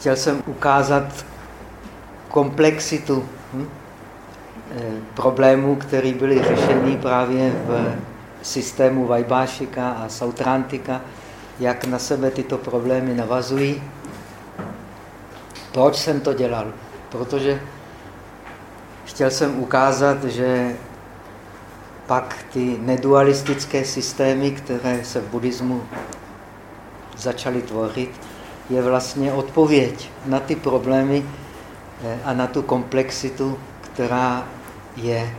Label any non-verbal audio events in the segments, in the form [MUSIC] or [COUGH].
chtěl jsem ukázat komplexitu hm? Eh, problémů, které byly řešeny právě v systému Vajbášika a Sautrantika, jak na sebe tyto problémy navazují. Proč jsem to dělal? Protože chtěl jsem ukázat, že pak ty nedualistické systémy, které se v buddhismu začaly tvořit, je vlastně odpověď na ty problémy eh, a na tu komplexitu, která je,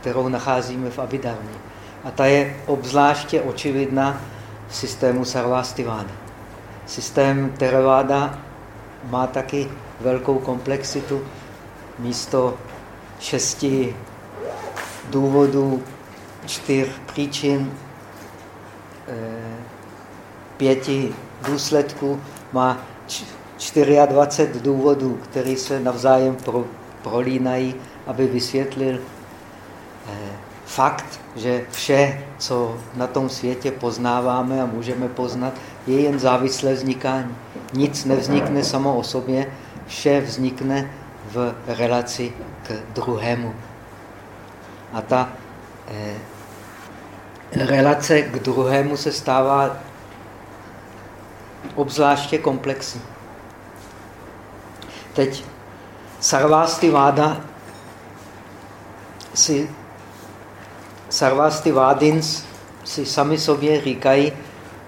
kterou nacházíme v Abhidharmě. A ta je obzvláště očividná v systému Sarvastivány. Systém Theravada má taky velkou komplexitu. Místo šesti důvodů, čtyř příčin, eh, pěti důsledků, má 24 důvodů, které se navzájem pro, prolínají, aby vysvětlil eh, fakt, že vše, co na tom světě poznáváme a můžeme poznat, je jen závislé vznikání. Nic nevznikne samo o sobě, vše vznikne v relaci k druhému. A ta eh, relace k druhému se stává obzvláště komplexní. Teď Sarvásty Váda si Sarvásty Vádins si sami sobě říkají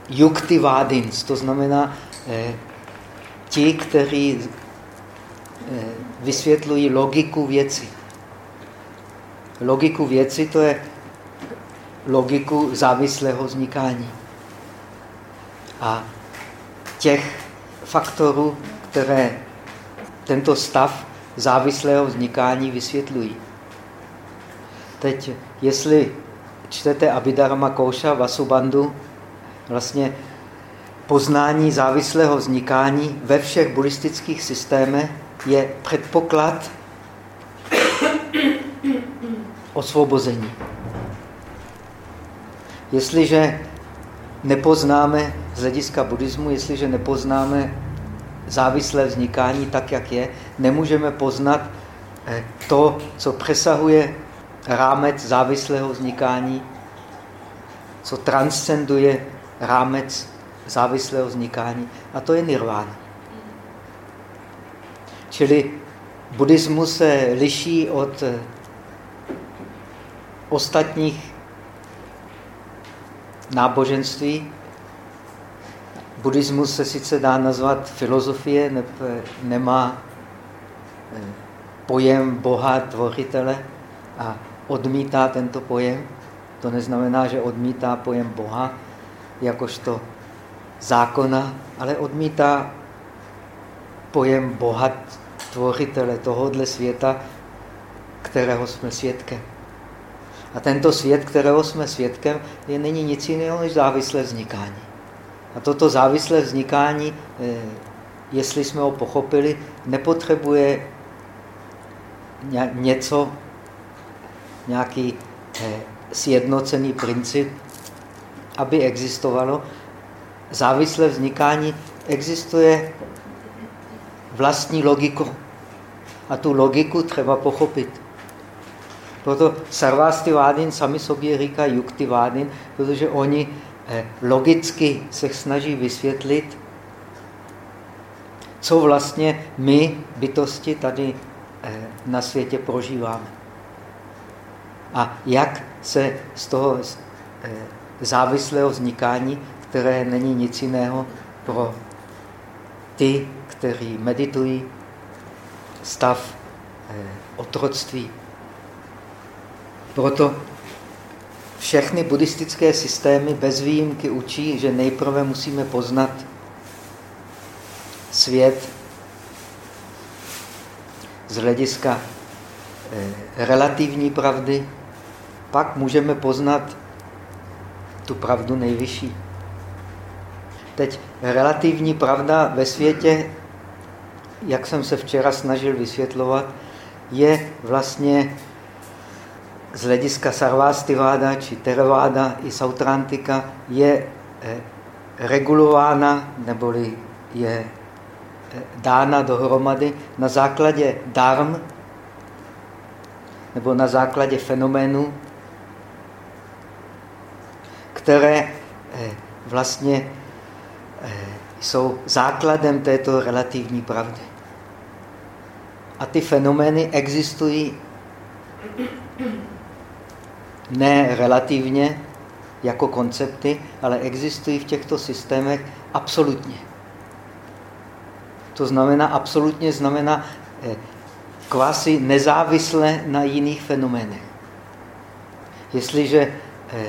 Yukti Vádins, to znamená eh, ti, kteří eh, vysvětlují logiku věci. Logiku věci to je logiku závislého vznikání. A těch faktorů, které tento stav závislého vznikání vysvětlují. Teď, jestli čtete Abhidharma Kouša Vasubandhu, vlastně poznání závislého vznikání ve všech buddhistických systémech je předpoklad osvobození. Jestliže nepoznáme z hlediska buddhismu, jestliže nepoznáme závislé vznikání tak, jak je, nemůžeme poznat eh, to, co přesahuje rámec závislého vznikání, co transcenduje rámec závislého vznikání, a to je nirvana. Čili buddhismus se liší od eh, ostatních náboženství. Buddhismus se sice dá nazvat filozofie, ne, nemá eh, pojem Boha, tvořitele a odmítá tento pojem. To neznamená, že odmítá pojem Boha jakožto zákona, ale odmítá pojem Boha, tvořitele tohohle světa, kterého jsme svědkem. A tento svět, kterého jsme svědkem, je, není nic jiného než závislé vznikání. A toto závislé vznikání, eh, jestli jsme ho pochopili, nepotřebuje něco, nějaký eh, sjednocený princip, aby existovalo. Závislé vznikání existuje vlastní logiku. A tu logiku třeba pochopit. Proto Sarvasti Vádin sami sobě říká Yukti Vádin, protože oni logicky se snaží vysvětlit, co vlastně my, bytosti, tady eh, na světě prožíváme. A jak se z toho eh, závislého vznikání, které není nic jiného pro ty, kteří meditují, stav otroctví, proto všechny buddhistické systémy bez výjimky učí, že nejprve musíme poznat svět z hlediska eh, relativní pravdy, pak můžeme poznat tu pravdu nejvyšší. Teď relativní pravda ve světě, jak jsem se včera snažil vysvětlovat, je vlastně z hlediska Sarvastiváda či Theravada i Sautrantika je eh, regulována neboli je dána dohromady na základě darm nebo na základě fenoménů, které eh, vlastně eh, jsou základem této relativní pravdy. A ty fenomény existují ne relativně jako koncepty, ale existují v těchto systémech absolutně. To znamená, absolutně znamená eh, kvasi nezávisle na jiných fenoménech. Jestliže eh,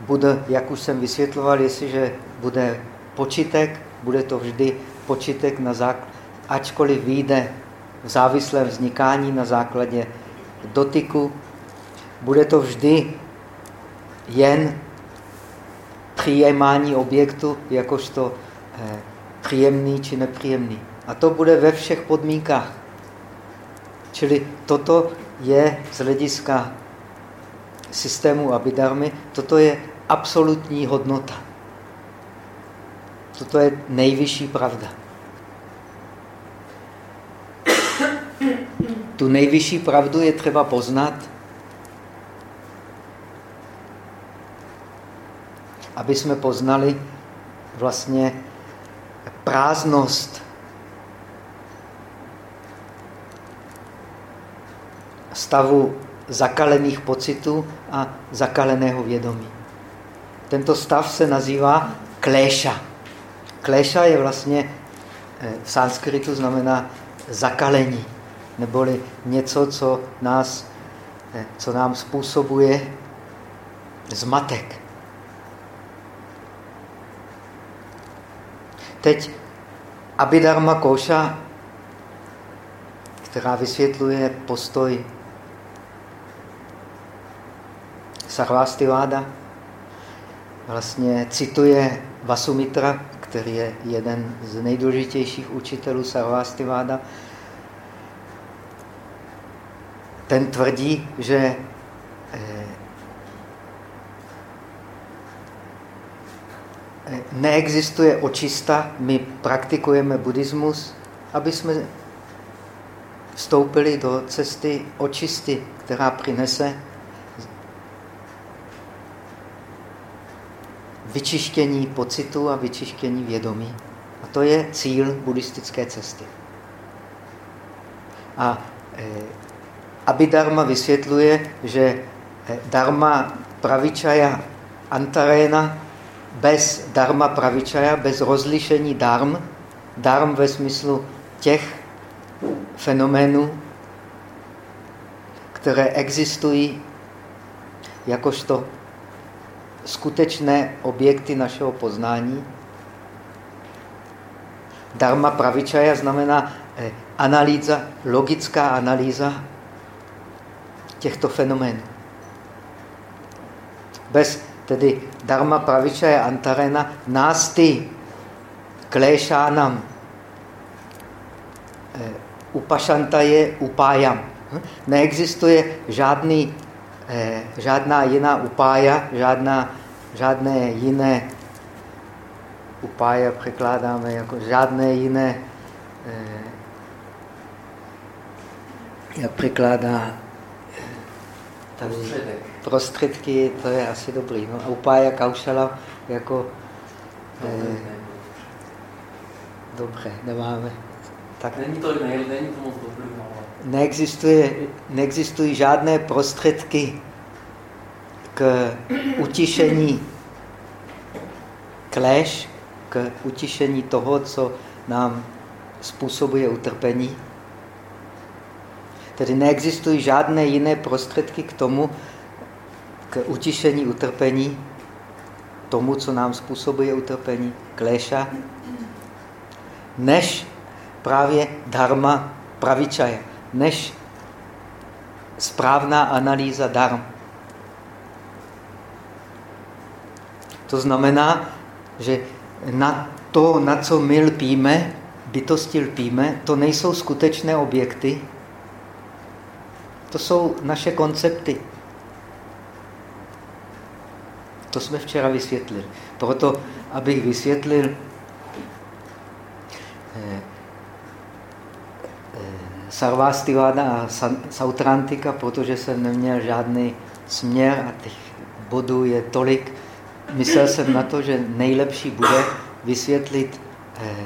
bude, jak už jsem vysvětloval, jestliže bude počitek, bude to vždy počitek na základě, ačkoliv vyjde v závislém vznikání na základě dotyku, bude to vždy jen přijímání objektu jakožto eh, příjemný či nepříjemný. A to bude ve všech podmínkách. Čili toto je z hlediska systému Abidarmy, toto je absolutní hodnota. Toto je nejvyšší pravda. Tu nejvyšší pravdu je třeba poznat, aby jsme poznali vlastně prázdnost stavu zakalených pocitů a zakaleného vědomí. Tento stav se nazývá kléša. Kléša je vlastně eh, v sanskritu znamená zakalení, neboli něco, co, nás, eh, co nám způsobuje zmatek. Teď Abhidharma Koša, která vysvětluje postoj Sarvastiváda, vlastně cituje Vasumitra, který je jeden z nejdůležitějších učitelů Sarvastiváda. Ten tvrdí, že eh, neexistuje očista, my praktikujeme buddhismus, aby jsme vstoupili do cesty očisty, která přinese vyčištění pocitu a vyčištění vědomí. A to je cíl buddhistické cesty. A e, Abhidharma vysvětluje, že e, dharma pravičaja antarena bez dharma pravičaja, bez rozlišení dharm, dharm ve smyslu těch fenoménů, které existují jakožto skutečné objekty našeho poznání. Dharma pravičaja znamená eh, analýza, logická analýza těchto fenoménů. Bez tedy dharma pravičaja antarena násty kléšánam eh, upašanta je upájam. Hm? Neexistuje žádný, eh, žádná jiná upája, žádná, žádné jiné upája překládáme jako žádné jiné, eh, jak překládá tady prostředky, to je asi dobrý. No, a upája kaušala jako... Eh, dobře, nemáme. Tak, není to, ne, není to moc dobrý. No. Neexistuje, neexistují žádné prostředky k utišení kleš, k utišení toho, co nám způsobuje utrpení. Tedy neexistují žádné jiné prostředky k tomu, k utišení utrpení, tomu, co nám způsobuje utrpení, kléša, než právě dharma pravičaje, než správná analýza dharm. To znamená, že na to, na co my lpíme, bytosti lpíme, to nejsou skutečné objekty, to jsou naše koncepty. To jsme včera vysvětlili. Proto, abych vysvětlil, eh, Sarvastivada a Sautrantika, protože jsem neměl žádný směr a těch bodů je tolik, myslel jsem na to, že nejlepší bude vysvětlit eh,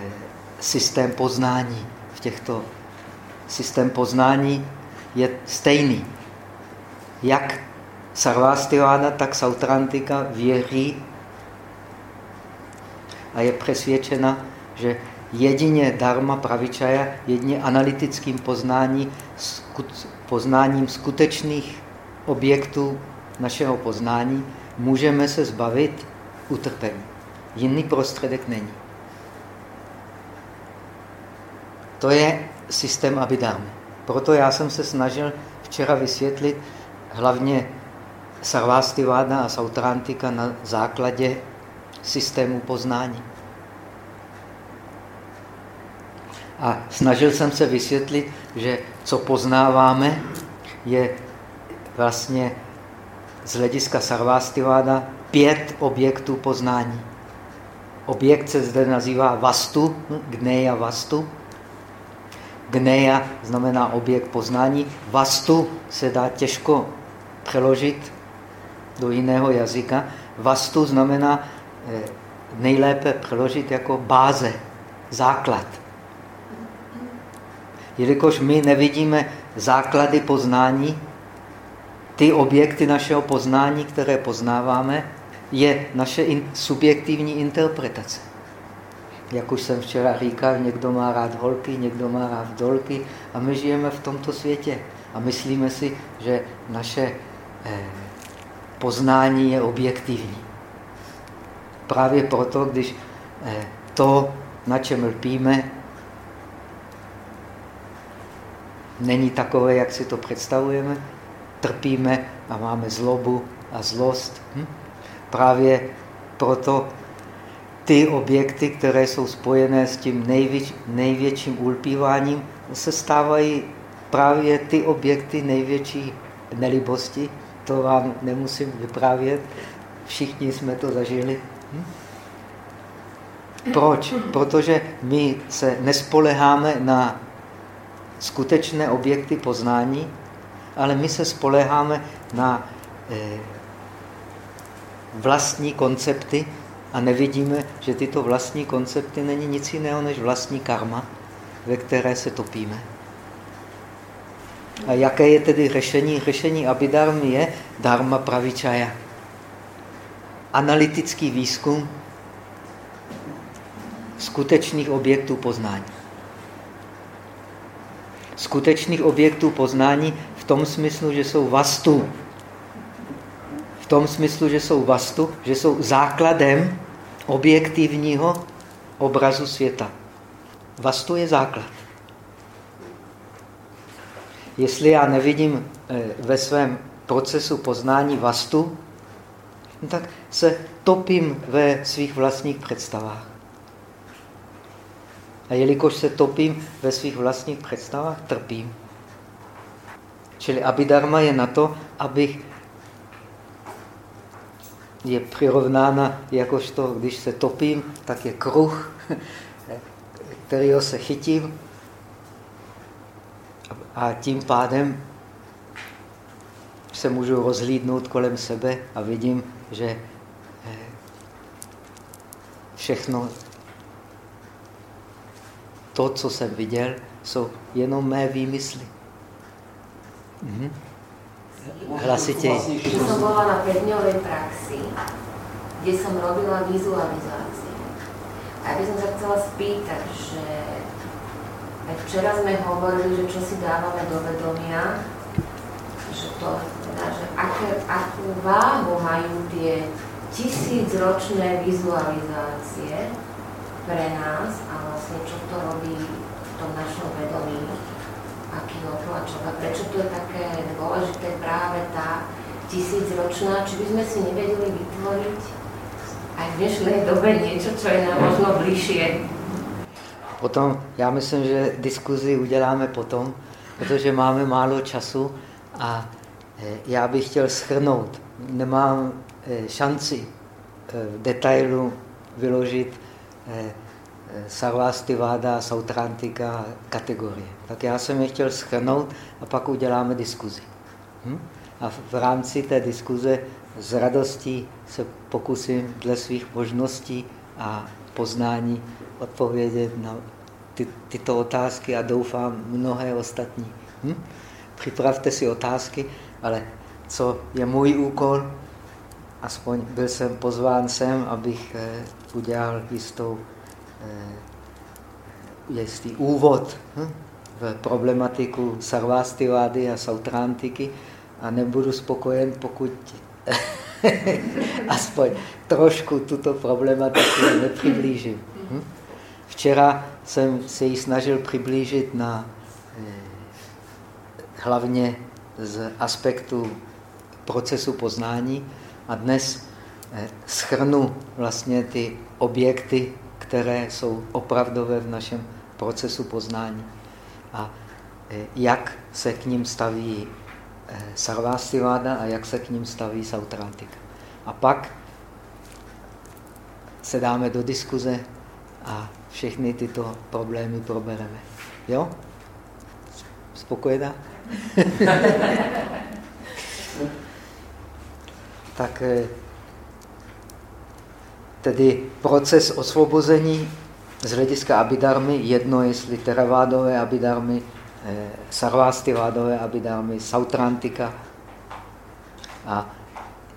systém poznání v těchto. Systém poznání je stejný. Jak Sarvastivada, tak Sautrantika věří a je přesvědčena, že jedině dharma pravičaja, jedině analytickým poznání, poznáním skutečných objektů našeho poznání můžeme se zbavit utrpení. Jiný prostředek není. To je systém Abhidharmy. Proto já jsem se snažil včera vysvětlit hlavně Sarvastivada a Sautrantika na základě systému poznání. A snažil jsem se vysvětlit, že co poznáváme, je vlastně z hlediska Sarvastiváda pět objektů poznání. Objekt se zde nazývá vastu, gneja vastu. Gneja znamená objekt poznání. Vastu se dá těžko přeložit do jiného jazyka. Vastu znamená eh, nejlépe přeložit jako báze, základ. Jelikož my nevidíme základy poznání, ty objekty našeho poznání, které poznáváme, je naše in, subjektivní interpretace. Jak už jsem včera říkal, někdo má rád holky, někdo má rád dolky a my žijeme v tomto světě a myslíme si, že naše eh, poznání je objektivní. Právě proto, když eh, to, na čem lpíme, není takové, jak si to představujeme, trpíme a máme zlobu a zlost. Hm? Právě proto ty objekty, které jsou spojené s tím největš, největším ulpíváním, se stávají právě ty objekty největší nelibosti. To vám nemusím vyprávět, všichni jsme to zažili. Hm? Proč? Protože my se nespoleháme na skutečné objekty poznání, ale my se spoleháme na eh, vlastní koncepty a nevidíme, že tyto vlastní koncepty není nic jiného než vlastní karma, ve které se topíme. A jaké je tedy řešení? Řešení Abhidharmy je dharma pravičaya. Analytický výzkum skutečných objektů poznání. Skutečných objektů poznání v tom smyslu, že jsou vastu. V tom smyslu, že jsou vastu, že jsou základem objektivního obrazu světa. Vastu je základ. Jestli já nevidím eh, ve svém procesu poznání vastu, tak se topím ve svých vlastních představách. A jelikož se topím ve svých vlastních představách, trpím. Čili abhidharma je na to, abych je přirovnána jakožto, když se topím, tak je kruh, [LAUGHS] kterýho se chytím a tím pádem se můžu rozhlídnout kolem sebe a vidím, že eh, všechno to, co jsem viděl, jsou jenom mé výmysly. Mhm. Hlasitěji. Když jsem byla na 5 praxi, kde jsem robila vizualizaci. A ja by som sa chcela spýtať, že aj včera sme hovorili, že čo si dávame do vedomia, že to, teda, že aké, akú váhu majú tie tisícročné vizualizácie pre nás a vlastne čo to robí v tom našom vedomí aký otlačok a prečo to je také dôležité práve tá tisícročná, či by sme si nevedeli vytvoriť aj v dnešnej dobe niečo, čo je nám možno bližšie. Potom, já myslím, že diskuzi uděláme potom, protože máme málo času a e, já bych chtěl schrnout. Nemám e, šanci e, v detailu vyložit Sarvastiváda a Sautrantika kategorie. Tak já jsem je chtěl schrnout a pak uděláme diskuzi. Hm? A v rámci té diskuze s radostí se pokusím dle svých možností a poznání odpovědět na ty, tyto otázky a doufám mnohé ostatní. Hm? Připravte si otázky, ale co je můj úkol, aspoň byl jsem pozván sem, abych eh, udělal jistou, eh, jistý úvod hm? v problematiku sarvastivády a sautrantiky a nebudu spokojen, pokud [LAUGHS] [LAUGHS] aspoň trošku tuto problematiku nepřiblížím. Hm? Včera jsem se ji snažil přiblížit na eh, hlavně z aspektu procesu poznání a dnes eh, schrnu vlastně ty objekty, které jsou opravdové v našem procesu poznání a eh, jak se k ním staví Sarvastivada a jak se k ním staví Sautrantika. A pak se dáme do diskuze a všechny tyto problémy probereme. Jo? Spokojená? [LAUGHS] tak eh, tedy proces osvobození z hlediska abidarmy, jedno jestli teravádové abidarmy, eh, sarvástivádové abidarmy, sautrantika a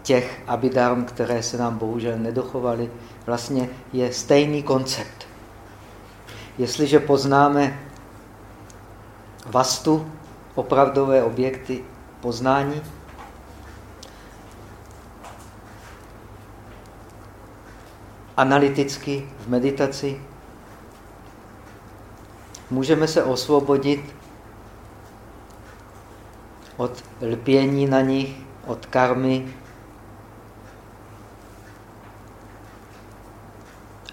těch abidarm, které se nám bohužel nedochovaly, vlastně je stejný koncept. Jestliže poznáme vastu, opravdové objekty poznání, analyticky v meditaci, můžeme se osvobodit od lpění na nich, od karmy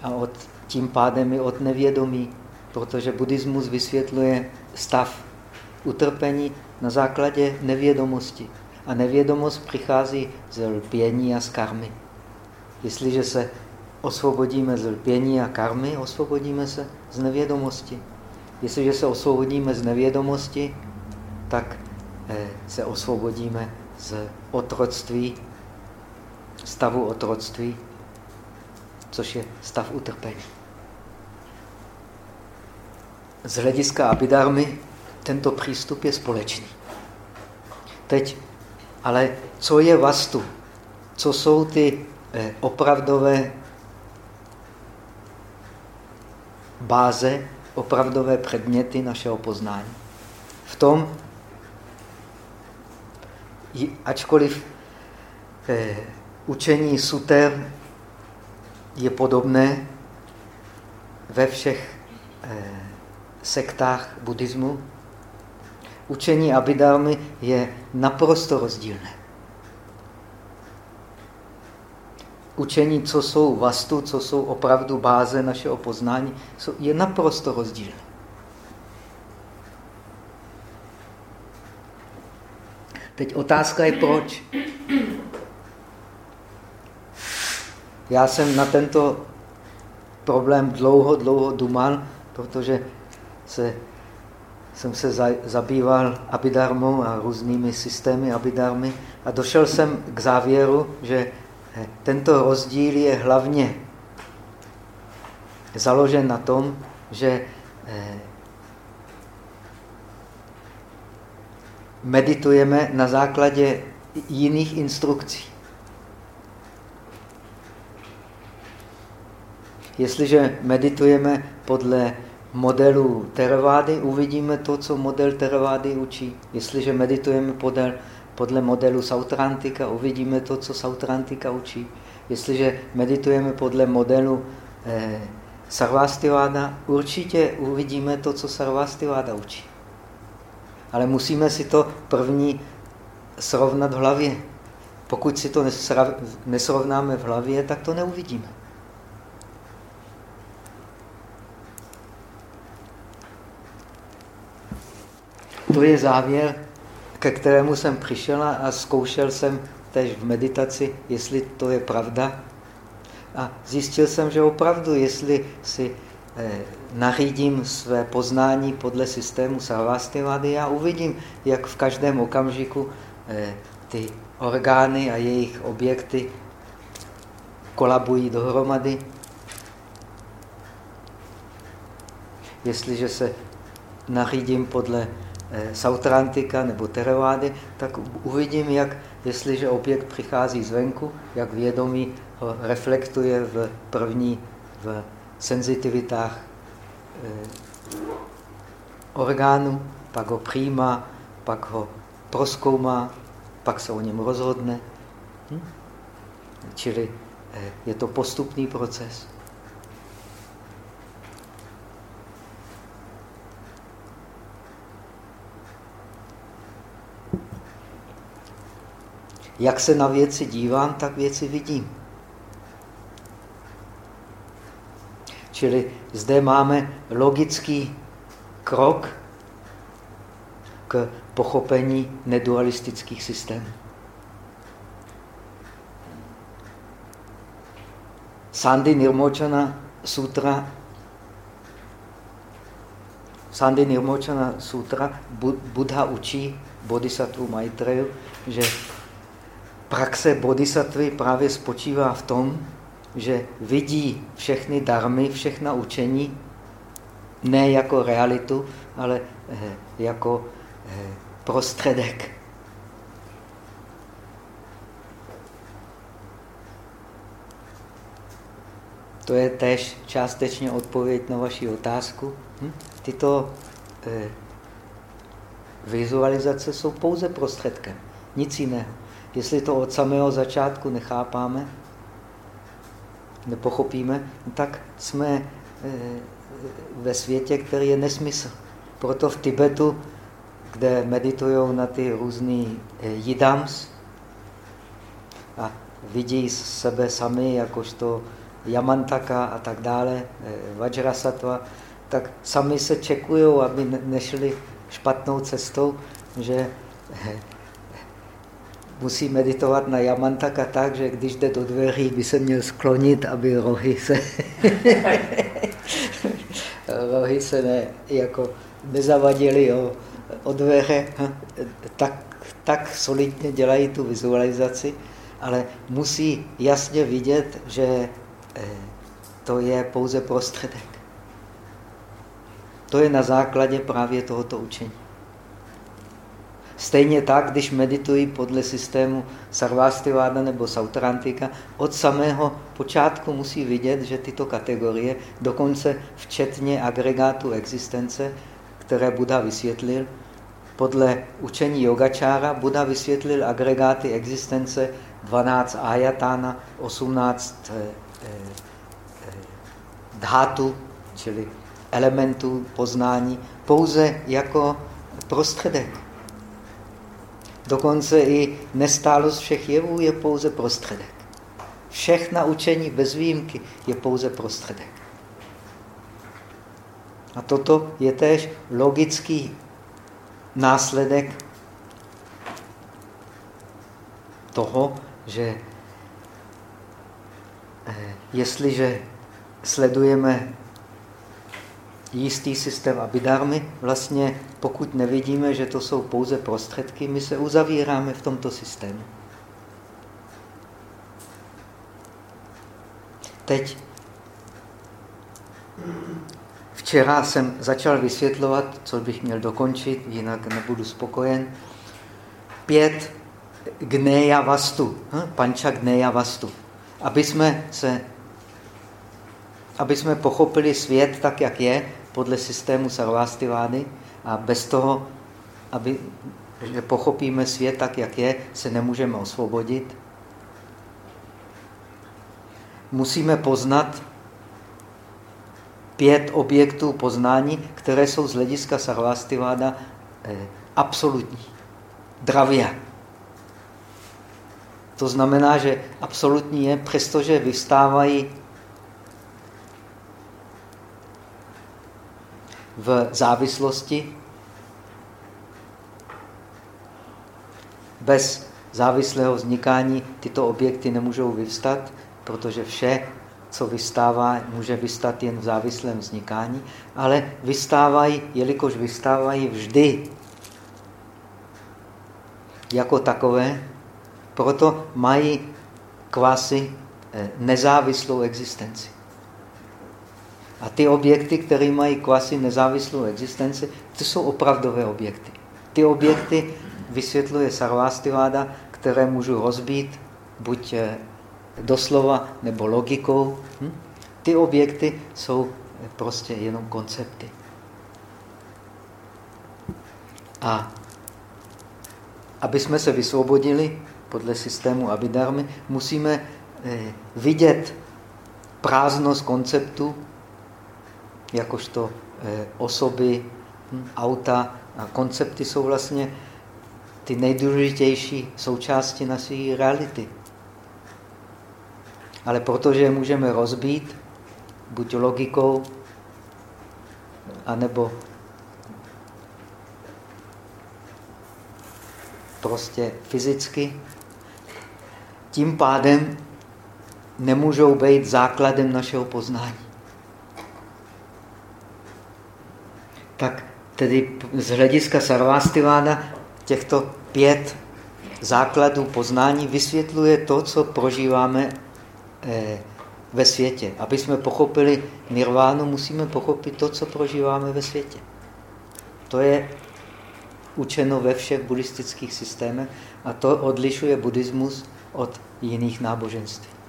a od tím pádem i od nevědomí, protože buddhismus vysvětluje stav utrpení na základě nevědomosti. A nevědomost přichází z lpění a z karmy. Jestliže se osvobodíme z lpění a karmy, osvobodíme se z nevědomosti. Jestliže se osvobodíme z nevědomosti, tak se osvobodíme z otroctví, stavu otroctví, což je stav utrpení z hlediska abidarmy tento přístup je společný. Teď, ale co je vastu? Co jsou ty eh, opravdové báze, opravdové předměty našeho poznání? V tom, ačkoliv eh, učení suter je podobné ve všech eh, sektách buddhismu, učení Abhidharmy je naprosto rozdílné. Učení, co jsou vastu, co jsou opravdu báze našeho poznání, je naprosto rozdílné. Teď otázka je proč. Já jsem na tento problém dlouho, dlouho dumal, protože se, jsem se za, zabýval abidarmou a různými systémy abidarmy a došel jsem k závěru, že eh, tento rozdíl je hlavně založen na tom, že meditujeme na základě jiných instrukcí. Jestliže meditujeme podle modelu Teravády uvidíme to, co model Teravády učí. Jestliže meditujeme podle, podle modelu Sautrantika, uvidíme to, co Sautrantika učí. Jestliže meditujeme podle modelu eh, Sarvastiváda, určitě uvidíme to, co Sarvastiváda učí. Ale musíme si to první srovnat v hlavě. Pokud si to nesrovnáme v hlavě, tak to neuvidíme. to je závěr, ke kterému jsem přišel a zkoušel jsem tež v meditaci, jestli to je pravda. A zjistil jsem, že opravdu, jestli si nařídím své poznání podle systému Sarvastivady, já uvidím, jak v každém okamžiku eh, ty orgány a jejich objekty kolabují dohromady. Jestliže se nařídím podle eh, Sautrantika nebo Terevády, tak uvidím, jak jestliže objekt přichází zvenku, jak vědomí ho reflektuje v první v senzitivitách eh, orgánu, pak ho přijímá, pak ho proskoumá, pak se o něm rozhodne. Hm? Čili eh, je to postupný proces. Jak se na věci dívám, tak věci vidím. Čili zde máme logický krok k pochopení nedualistických systémů. Sandy Nirmochana Sutra Sandy Nirmochana Sutra Buddha učí Bodhisattva Maitreyu, že praxe bodhisattvy právě spočívá v tom, že vidí všechny darmy, všechna učení, ne jako realitu, ale eh, jako eh, prostředek. To je tež částečně odpověď na vaši otázku. Hm? Tyto eh, vizualizace jsou pouze prostředkem, nic jiného. Jestli to od samého začátku nechápáme, nepochopíme, tak jsme eh, ve světě, který je nesmysl. Proto v Tibetu, kde meditují na ty různé eh, jidams a vidí sebe sami jakožto Yamantaka a tak dále, eh, Vajrasattva, tak sami se čekují, aby nešli špatnou cestou, že musí meditovat na Yamantaka tak, že když jde do dveří, by se měl sklonit, aby rohy se, [LAUGHS] rohy se ne, jako nezavadily o, o dveře. Tak, tak solidně dělají tu vizualizaci, ale musí jasně vidět, že eh, to je pouze prostředek. To je na základě právě tohoto učení. Stejně tak, když meditují podle systému Sarvastiváda nebo Sautrantika, od samého počátku musí vidět, že tyto kategorie, dokonce včetně agregátu existence, které Buddha vysvětlil, podle učení yogačára Buddha vysvětlil agregáty existence 12 ajatána, 18 eh, eh, eh, dhatu, čili elementů poznání, pouze jako prostředek. Dokonce i nestálost všech jevů je pouze prostředek. Všechna učení bez výjimky je pouze prostředek. A toto je též logický následek toho, že eh, jestliže sledujeme jistý systém abidarmy, vlastně pokud nevidíme, že to jsou pouze prostředky, my se uzavíráme v tomto systému. Teď, včera jsem začal vysvětlovat, co bych měl dokončit, jinak nebudu spokojen, pět gneja vastu, hm? panča gneja vastu. Aby jsme, se, aby jsme pochopili svět tak, jak je, podle systému Sarvastivády a bez toho, aby, že pochopíme svět tak, jak je, se nemůžeme osvobodit. Musíme poznat pět objektů poznání, které jsou z hlediska Sarvastiváda eh, absolutní. Dravia. To znamená, že absolutní je, přestože vystávají v závislosti. Bez závislého vznikání tyto objekty nemůžou vyvstat, protože vše co vystává, může vystat jen v závislém vznikání, ale vystávají, jelikož vystávají vždy jako takové, proto mají kvásy eh, nezávislou existenci. A ty objekty, které mají kvasi nezávislou existenci, to jsou opravdové objekty. Ty objekty vysvětluje Sarvastiváda, které můžu rozbít buď eh, doslova nebo logikou. Hm? Ty objekty jsou prostě jenom koncepty. A aby jsme se vysvobodili podle systému Abidarmy, musíme eh, vidět prázdnost konceptu jakožto eh, osoby, hm, auta a koncepty jsou vlastně ty nejdůležitější součásti naší reality. Ale protože je můžeme rozbít, buď logikou, anebo prostě fyzicky, tím pádem nemůžou být základem našeho poznání. Tak tedy z hlediska Sarvastivána těchto pět základů poznání vysvětluje to, co prožíváme eh, ve světě. Aby jsme pochopili nirvánu, musíme pochopit to, co prožíváme ve světě. To je učeno ve všech buddhistických systémech a to odlišuje buddhismus od jiných náboženství.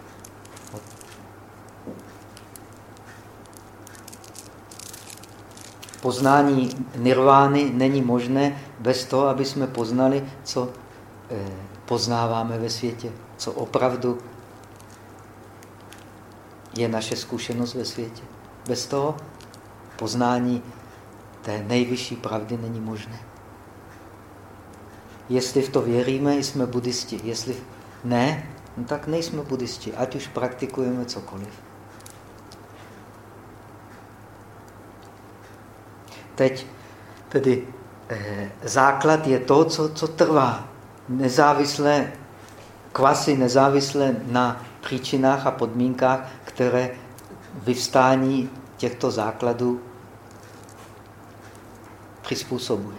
Poznání nirvány není možné bez toho, aby jsme poznali, co eh, poznáváme ve světě, co opravdu je naše zkušenost ve světě. Bez toho poznání té nejvyšší pravdy není možné. Jestli v to věříme, jsme buddhisti. Jestli ne, no tak nejsme buddhisti, ať už praktikujeme cokoliv. Teď tedy eh, základ je to, co, co trvá. Nezávisle, kvasy nezávisle na příčinách a podmínkách, které vyvstání těchto základů přizpůsobuje.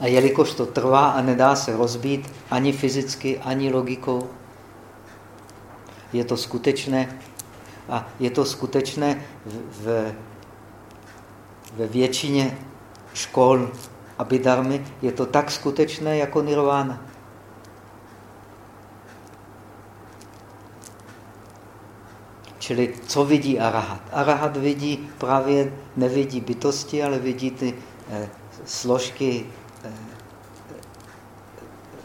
A jelikož to trvá a nedá se rozbít ani fyzicky, ani logikou, je to skutečné a je to skutečné v, ve většině škol Abhidharmy, je to tak skutečné jako nirvana. Čili co vidí arahat? Arahat vidí právě, nevidí bytosti, ale vidí ty eh, složky eh,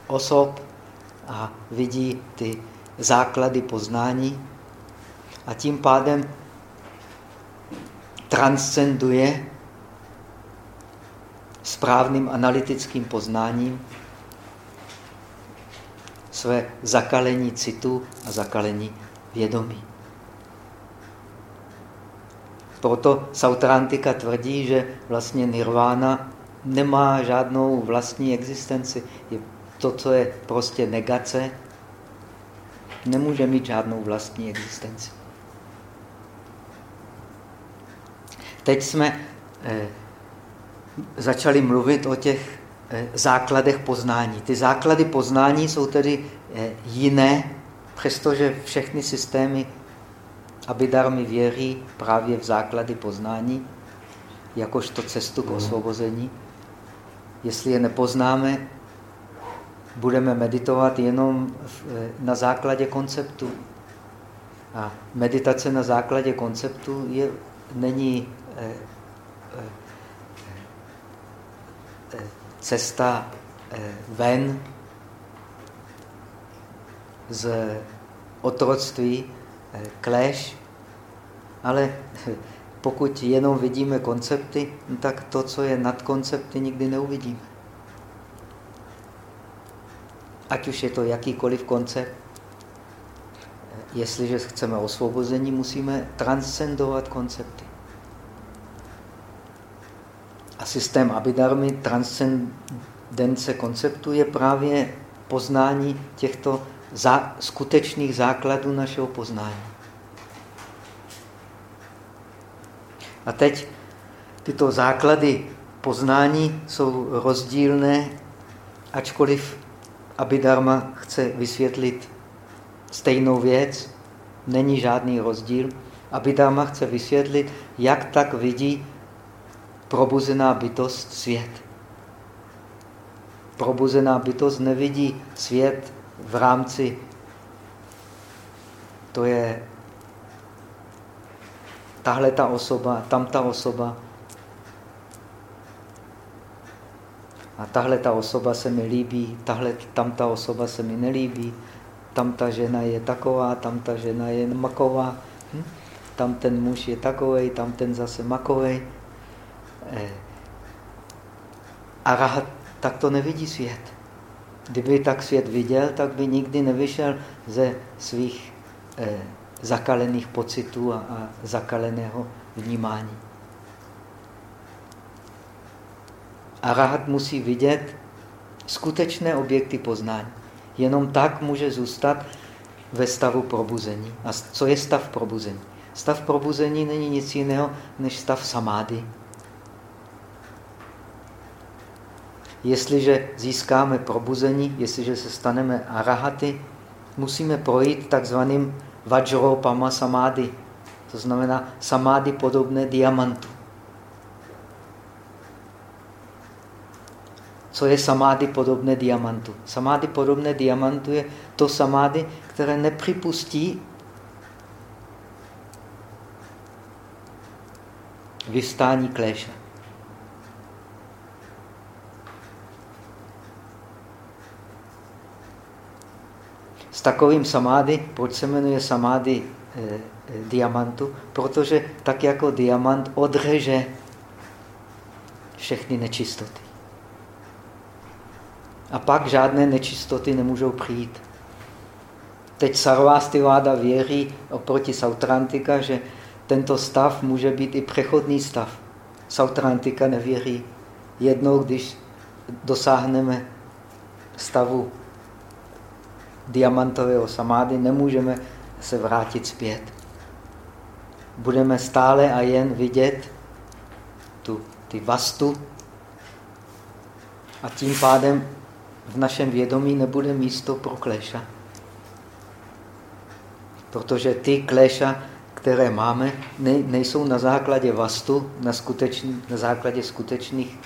osob a vidí ty základy poznání a tím pádem transcenduje správným analytickým poznáním své zakalení citu a zakalení vědomí. Proto Sautrantika tvrdí, že vlastně nirvána nemá žádnou vlastní existenci. Je to, co je prostě negace, nemůže mít žádnou vlastní existenci. Teď jsme eh, začali mluvit o těch eh, základech poznání. Ty základy poznání jsou tedy eh, jiné, přestože všechny systémy Abidarmy věří právě v základy poznání, jakožto cestu k osvobození. Jestli je nepoznáme, budeme meditovat jenom na základě konceptu. A meditace na základě konceptu je, není cesta ven z otroctví, kleš, ale [LAUGHS] pokud jenom vidíme koncepty, no tak to, co je nad koncepty, nikdy neuvidíme. Ať už je to jakýkoliv koncept, jestliže chceme osvobození, musíme transcendovat koncepty. A systém Abhidharmy, transcendence konceptu, je právě poznání těchto za, skutečných základů našeho poznání. A teď tyto základy poznání jsou rozdílné, ačkoliv Abhidharma chce vysvětlit stejnou věc, není žádný rozdíl. Abhidharma chce vysvětlit, jak tak vidí probuzená bytost svět. Probuzená bytost nevidí svět v rámci, to je tahle ta osoba, tam ta osoba. A tahle ta osoba se mi líbí, tahle tam ta osoba se mi nelíbí, tam ta žena je taková, tam ta žena je maková, hm? tam ten muž je takový, tam ten zase makový. Eh. A rahat tak to nevidí svět. Kdyby tak svět viděl, tak by nikdy nevyšel ze svých eh, zakalených pocitů a, a zakaleného vnímání. A rahat musí vidět skutečné objekty poznání. Jenom tak může zůstat ve stavu probuzení. A co je stav probuzení? Stav probuzení není nic jiného než stav samády. Jestliže získáme probuzení, jestliže se staneme arahaty, musíme projít takzvaným vajropama samády. To znamená samády podobné diamantu. Co je samády podobné diamantu? Samády podobné diamantu je to samády, které nepřipustí vystání kléša. Takovým samády, proč se jmenuje samády e, e, diamantu? Protože tak jako diamant odreže všechny nečistoty. A pak žádné nečistoty nemůžou přijít. Teď Sarvastivada věří oproti Sautrantika, že tento stav může být i přechodný stav. Sautrantika nevěří. Jednou, když dosáhneme stavu diamantového samády, nemůžeme se vrátit zpět. Budeme stále a jen vidět tu, ty vastu a tím pádem v našem vědomí nebude místo pro kléša. Protože ty kléša, které máme, ne, nejsou na základě vastu, na, skutečný, na základě skutečných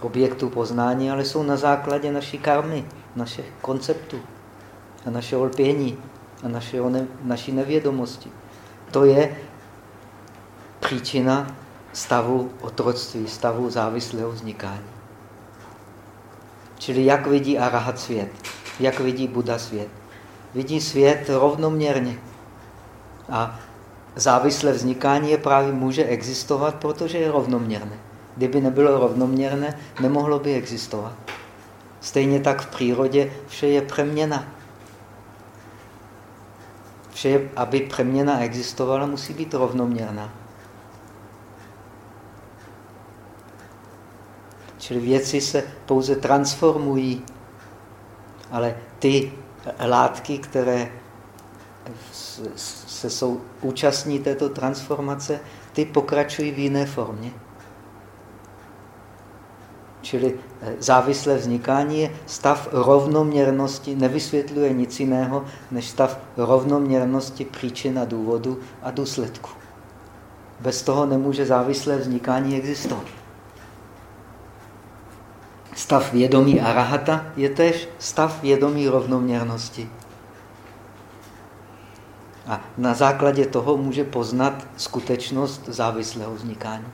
objektů poznání, ale jsou na základě naší karmy, našich konceptů a našeho lpění a našeho ne, naší nevědomosti. To je příčina stavu otroctví, stavu závislého vznikání. Čili jak vidí arahat svět, jak vidí Buddha svět. Vidí svět rovnoměrně. A závislé vznikání je právě může existovat, protože je rovnoměrné. Kdyby nebylo rovnoměrné, nemohlo by existovat. Stejně tak v přírodě vše je přeměna. Vše, aby přeměna existovala, musí být rovnoměrná. Čili věci se pouze transformují, ale ty látky, které se jsou účastní této transformace, ty pokračují v jiné formě. Čili eh, závislé vznikání je stav rovnoměrnosti, nevysvětluje nic jiného, než stav rovnoměrnosti příčin a důvodu a důsledku. Bez toho nemůže závislé vznikání existovat. Stav vědomí arahata je tež stav vědomí rovnoměrnosti. A na základě toho může poznat skutečnost závislého vznikání.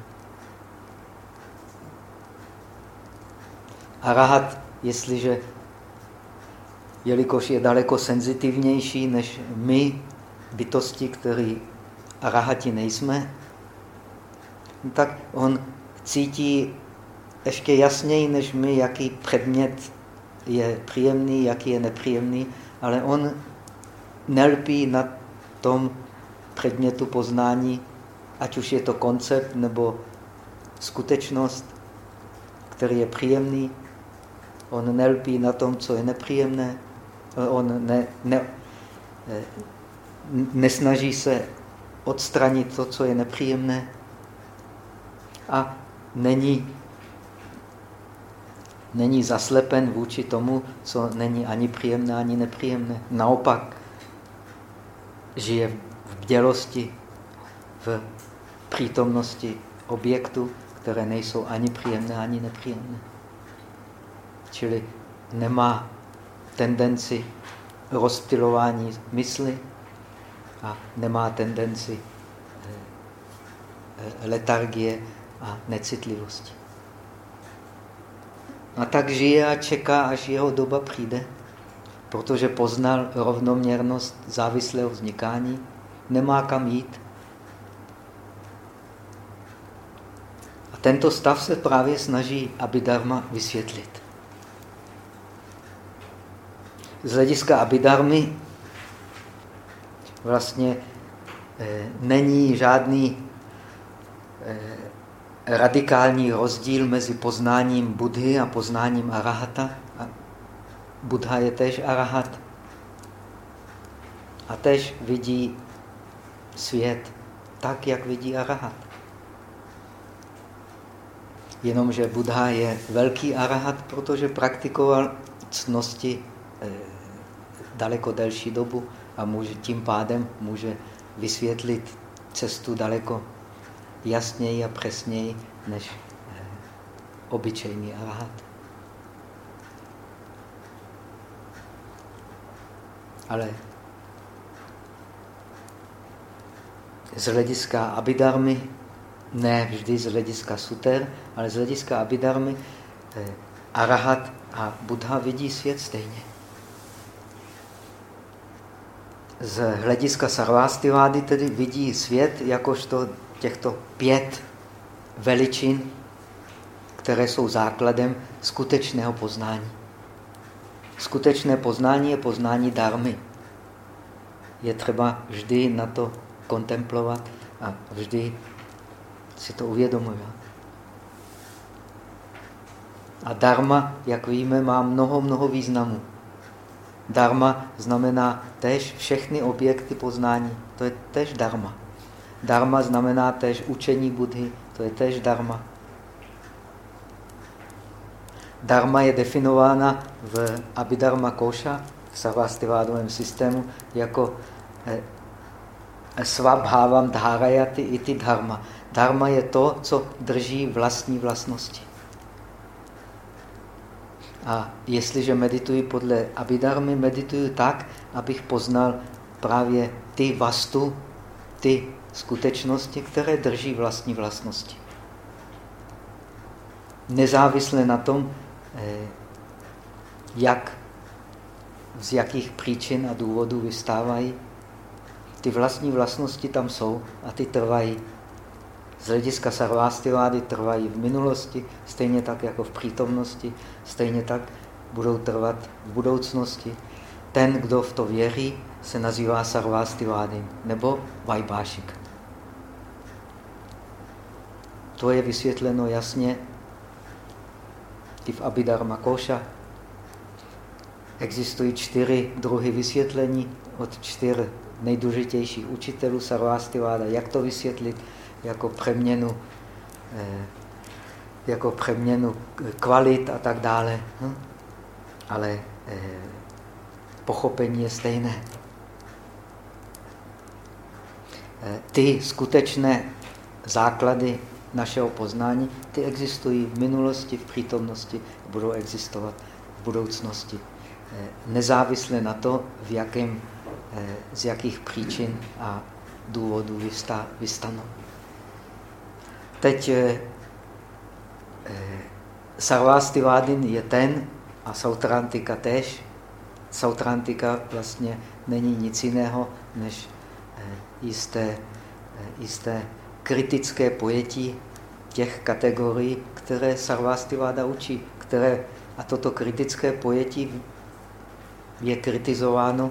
Arahat, jestliže, jelikož je daleko senzitivnější než my, bytosti, který arahati nejsme, tak on cítí ještě jasněji než my, jaký předmět je příjemný, jaký je nepříjemný, ale on nelpí na tom předmětu poznání, ať už je to koncept nebo skutečnost, který je příjemný. On nelpí na tom, co je nepříjemné. On ne, ne, eh, nesnaží se odstranit to, co je nepříjemné a není, není zaslepen vůči tomu, co není ani příjemné, ani nepříjemné. Naopak žije v bdělosti, v přítomnosti objektů, které nejsou ani příjemné, ani nepříjemné. Čili nemá tendenci rozptilování mysli a nemá tendenci eh, eh, letargie a necitlivosti. A tak žije a čeká, až jeho doba přijde, protože poznal rovnoměrnost závislého vznikání, nemá kam jít. A tento stav se právě snaží Abhidharma vysvětlit. Z hlediska Abhidharmy vlastně eh, není žádný eh, radikální rozdíl mezi poznáním Budhy a poznáním Arahata. A Buddha je tež Arahat. A tež vidí svět tak, jak vidí Arahat. Jenomže Buddha je velký Arahat, protože praktikoval cnosti daleko delší dobu a může, tím pádem může vysvětlit cestu daleko jasněji a přesněji než eh, obyčejný arahat. Ale z hlediska abidarmy, ne vždy z hlediska suter, ale z hlediska abidarmy, eh, arahat a buddha vidí svět stejně z hlediska sarvástivády tedy vidí svět jakožto těchto pět veličin, které jsou základem skutečného poznání. Skutečné poznání je poznání darmy. Je třeba vždy na to kontemplovat a vždy si to uvědomovat. A dharma, jak víme, má mnoho, mnoho významů. Dharma znamená tež všechny objekty poznání. To je tež dharma. Dharma znamená tež učení Budhy. To je tež dharma. Dharma je definována v Abhidharma Koša, v sarvastivádovém systému, jako eh, svabhávam dhárajati iti dharma. Dharma je to, co drží vlastní vlastnosti. A jestliže medituji podle Abhidharmy, medituji tak, abych poznal právě ty vastu, ty skutečnosti, které drží vlastní vlastnosti. Nezávisle na tom, eh, jak, z jakých příčin a důvodů vystávají, ty vlastní vlastnosti tam jsou a ty trvají z hlediska sarvástivády trvají v minulosti, stejně tak jako v přítomnosti, stejně tak budou trvat v budoucnosti. Ten, kdo v to věří, se nazývá sarvástivády nebo vajbášik. To je vysvětleno jasně i v Abhidharma Koša. Existují čtyři druhy vysvětlení od čtyř nejdůležitějších učitelů Sarvastiváda. Jak to vysvětlit? jako přeměnu, eh, jako přeměnu kvalit a tak dále. Hm? Ale eh, pochopení je stejné. Eh, ty skutečné základy našeho poznání, ty existují v minulosti, v přítomnosti, budou existovat v budoucnosti. Nezávisle na to, v jakém, z jakých příčin a důvodů vystanou. Teď eh, eh, Sarvastivádin je ten a Sautrantika tež. Sautrantika vlastně není nic jiného, než eh, jisté, jisté kritické pojetí těch kategorií, které Sarvastiváda učí, které, a toto kritické pojetí je kritizováno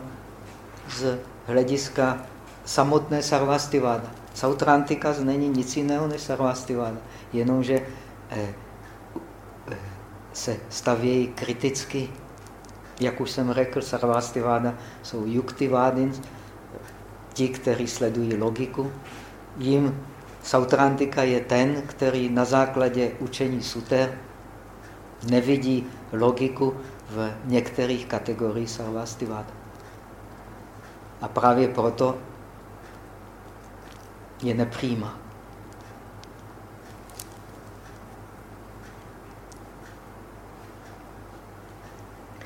z hlediska samotné Sarvastiváda. Sautrantikas není nic jiného než Sarvastiváda, jenomže eh, eh, se stavějí kriticky jak už jsem řekl, Sarvastiváda jsou Yuktivádin, ti, kteří sledují logiku. Jim Sautrantika je ten, který na základě učení suter nevidí logiku v některých kategoriích Sarvastiváda. A právě proto je nepřijímá.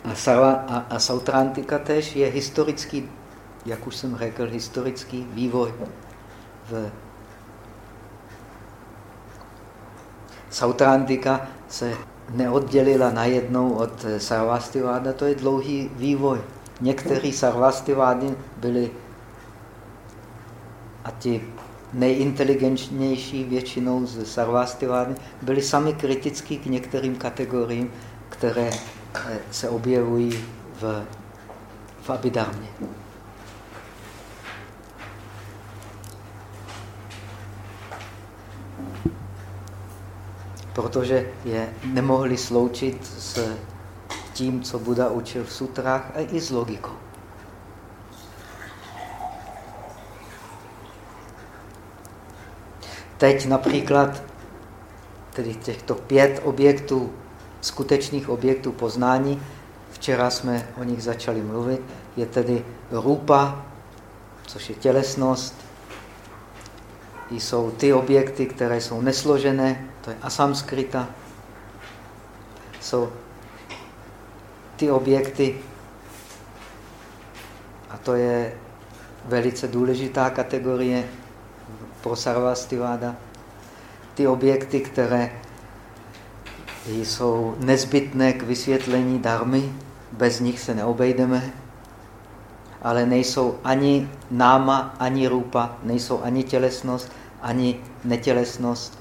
A, Sarva, a, a Sautrantika tež je historický, jak už jsem řekl, historický vývoj. V Sautrantika se neoddělila najednou od Sarvastiváda, to je dlouhý vývoj. Někteří Sarvastivády byli a ti nejinteligentnější většinou z Sarvastivády byli sami kritický k některým kategoriím, které se objevují v, v Abidarmě. Protože je nemohli sloučit s tím, co Buda učil v sutrách a i s logikou. Teď například tedy těchto pět objektů, skutečných objektů poznání, včera jsme o nich začali mluvit, je tedy rupa, což je tělesnost, jsou ty objekty, které jsou nesložené, to je asamskrita, jsou ty objekty, a to je velice důležitá kategorie pro Sarvastiváda, ty objekty, které jsou nezbytné k vysvětlení darmy, bez nich se neobejdeme, ale nejsou ani náma, ani rupa, nejsou ani tělesnost, ani netělesnost,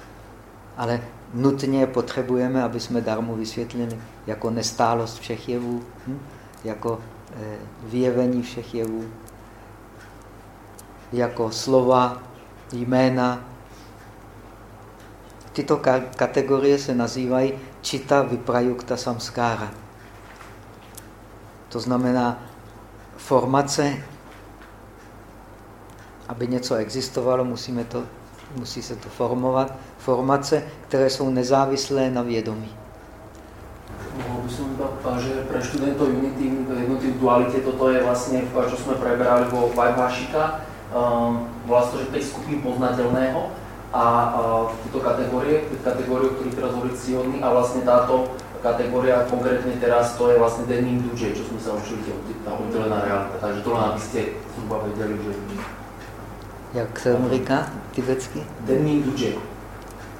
ale nutně potřebujeme, aby jsme darmu vysvětlili jako nestálost všech jevů, hm? jako eh, vyjevení všech jevů, jako slova, jména. Tyto kategorie se nazývají čita viprajukta samskára. To znamená formace. Aby něco existovalo, musíme to, musí se to formovat. Formace, které jsou nezávislé na vědomí. Mohol by som iba, že pre študentov Unity, jednoty v toto je vlastne, čo sme preberali vo Vajvášika, um, sa to, že 5 skupín poznateľného a uh, tieto kategórie, kategórie, o ktorých teraz hovorí Sionny a vlastne táto kategória konkrétne teraz to je vlastne Denning Duje, čo sme sa učili, tá oddelená realita. Takže to len aby ste zhruba vedeli, že... Jak se mu říká tibetsky? Denning Duje.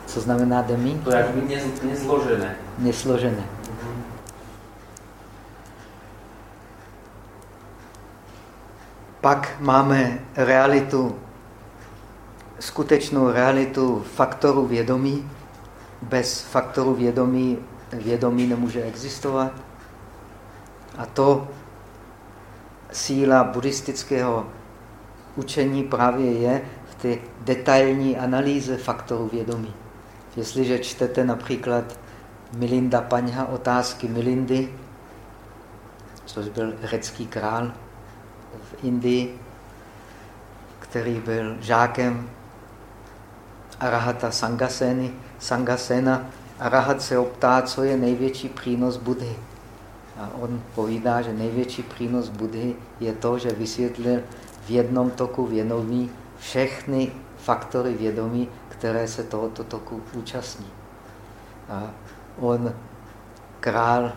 Co znamená Deming? To je jakoby nezložené. Nesložené. Pak máme realitu, skutečnou realitu faktoru vědomí. Bez faktoru vědomí vědomí nemůže existovat. A to síla buddhistického učení právě je v té detailní analýze faktorů vědomí. Jestliže čtete například Milinda Paňha, otázky Milindy, což byl řecký král, v Indii, který byl žákem Arahata Sangaseny. Sangasena Arahat se optá, co je největší přínos Budhy. A on povídá, že největší přínos Budhy je to, že vysvětlil v jednom toku vědomí všechny faktory vědomí, které se tohoto toku účastní. A on, král,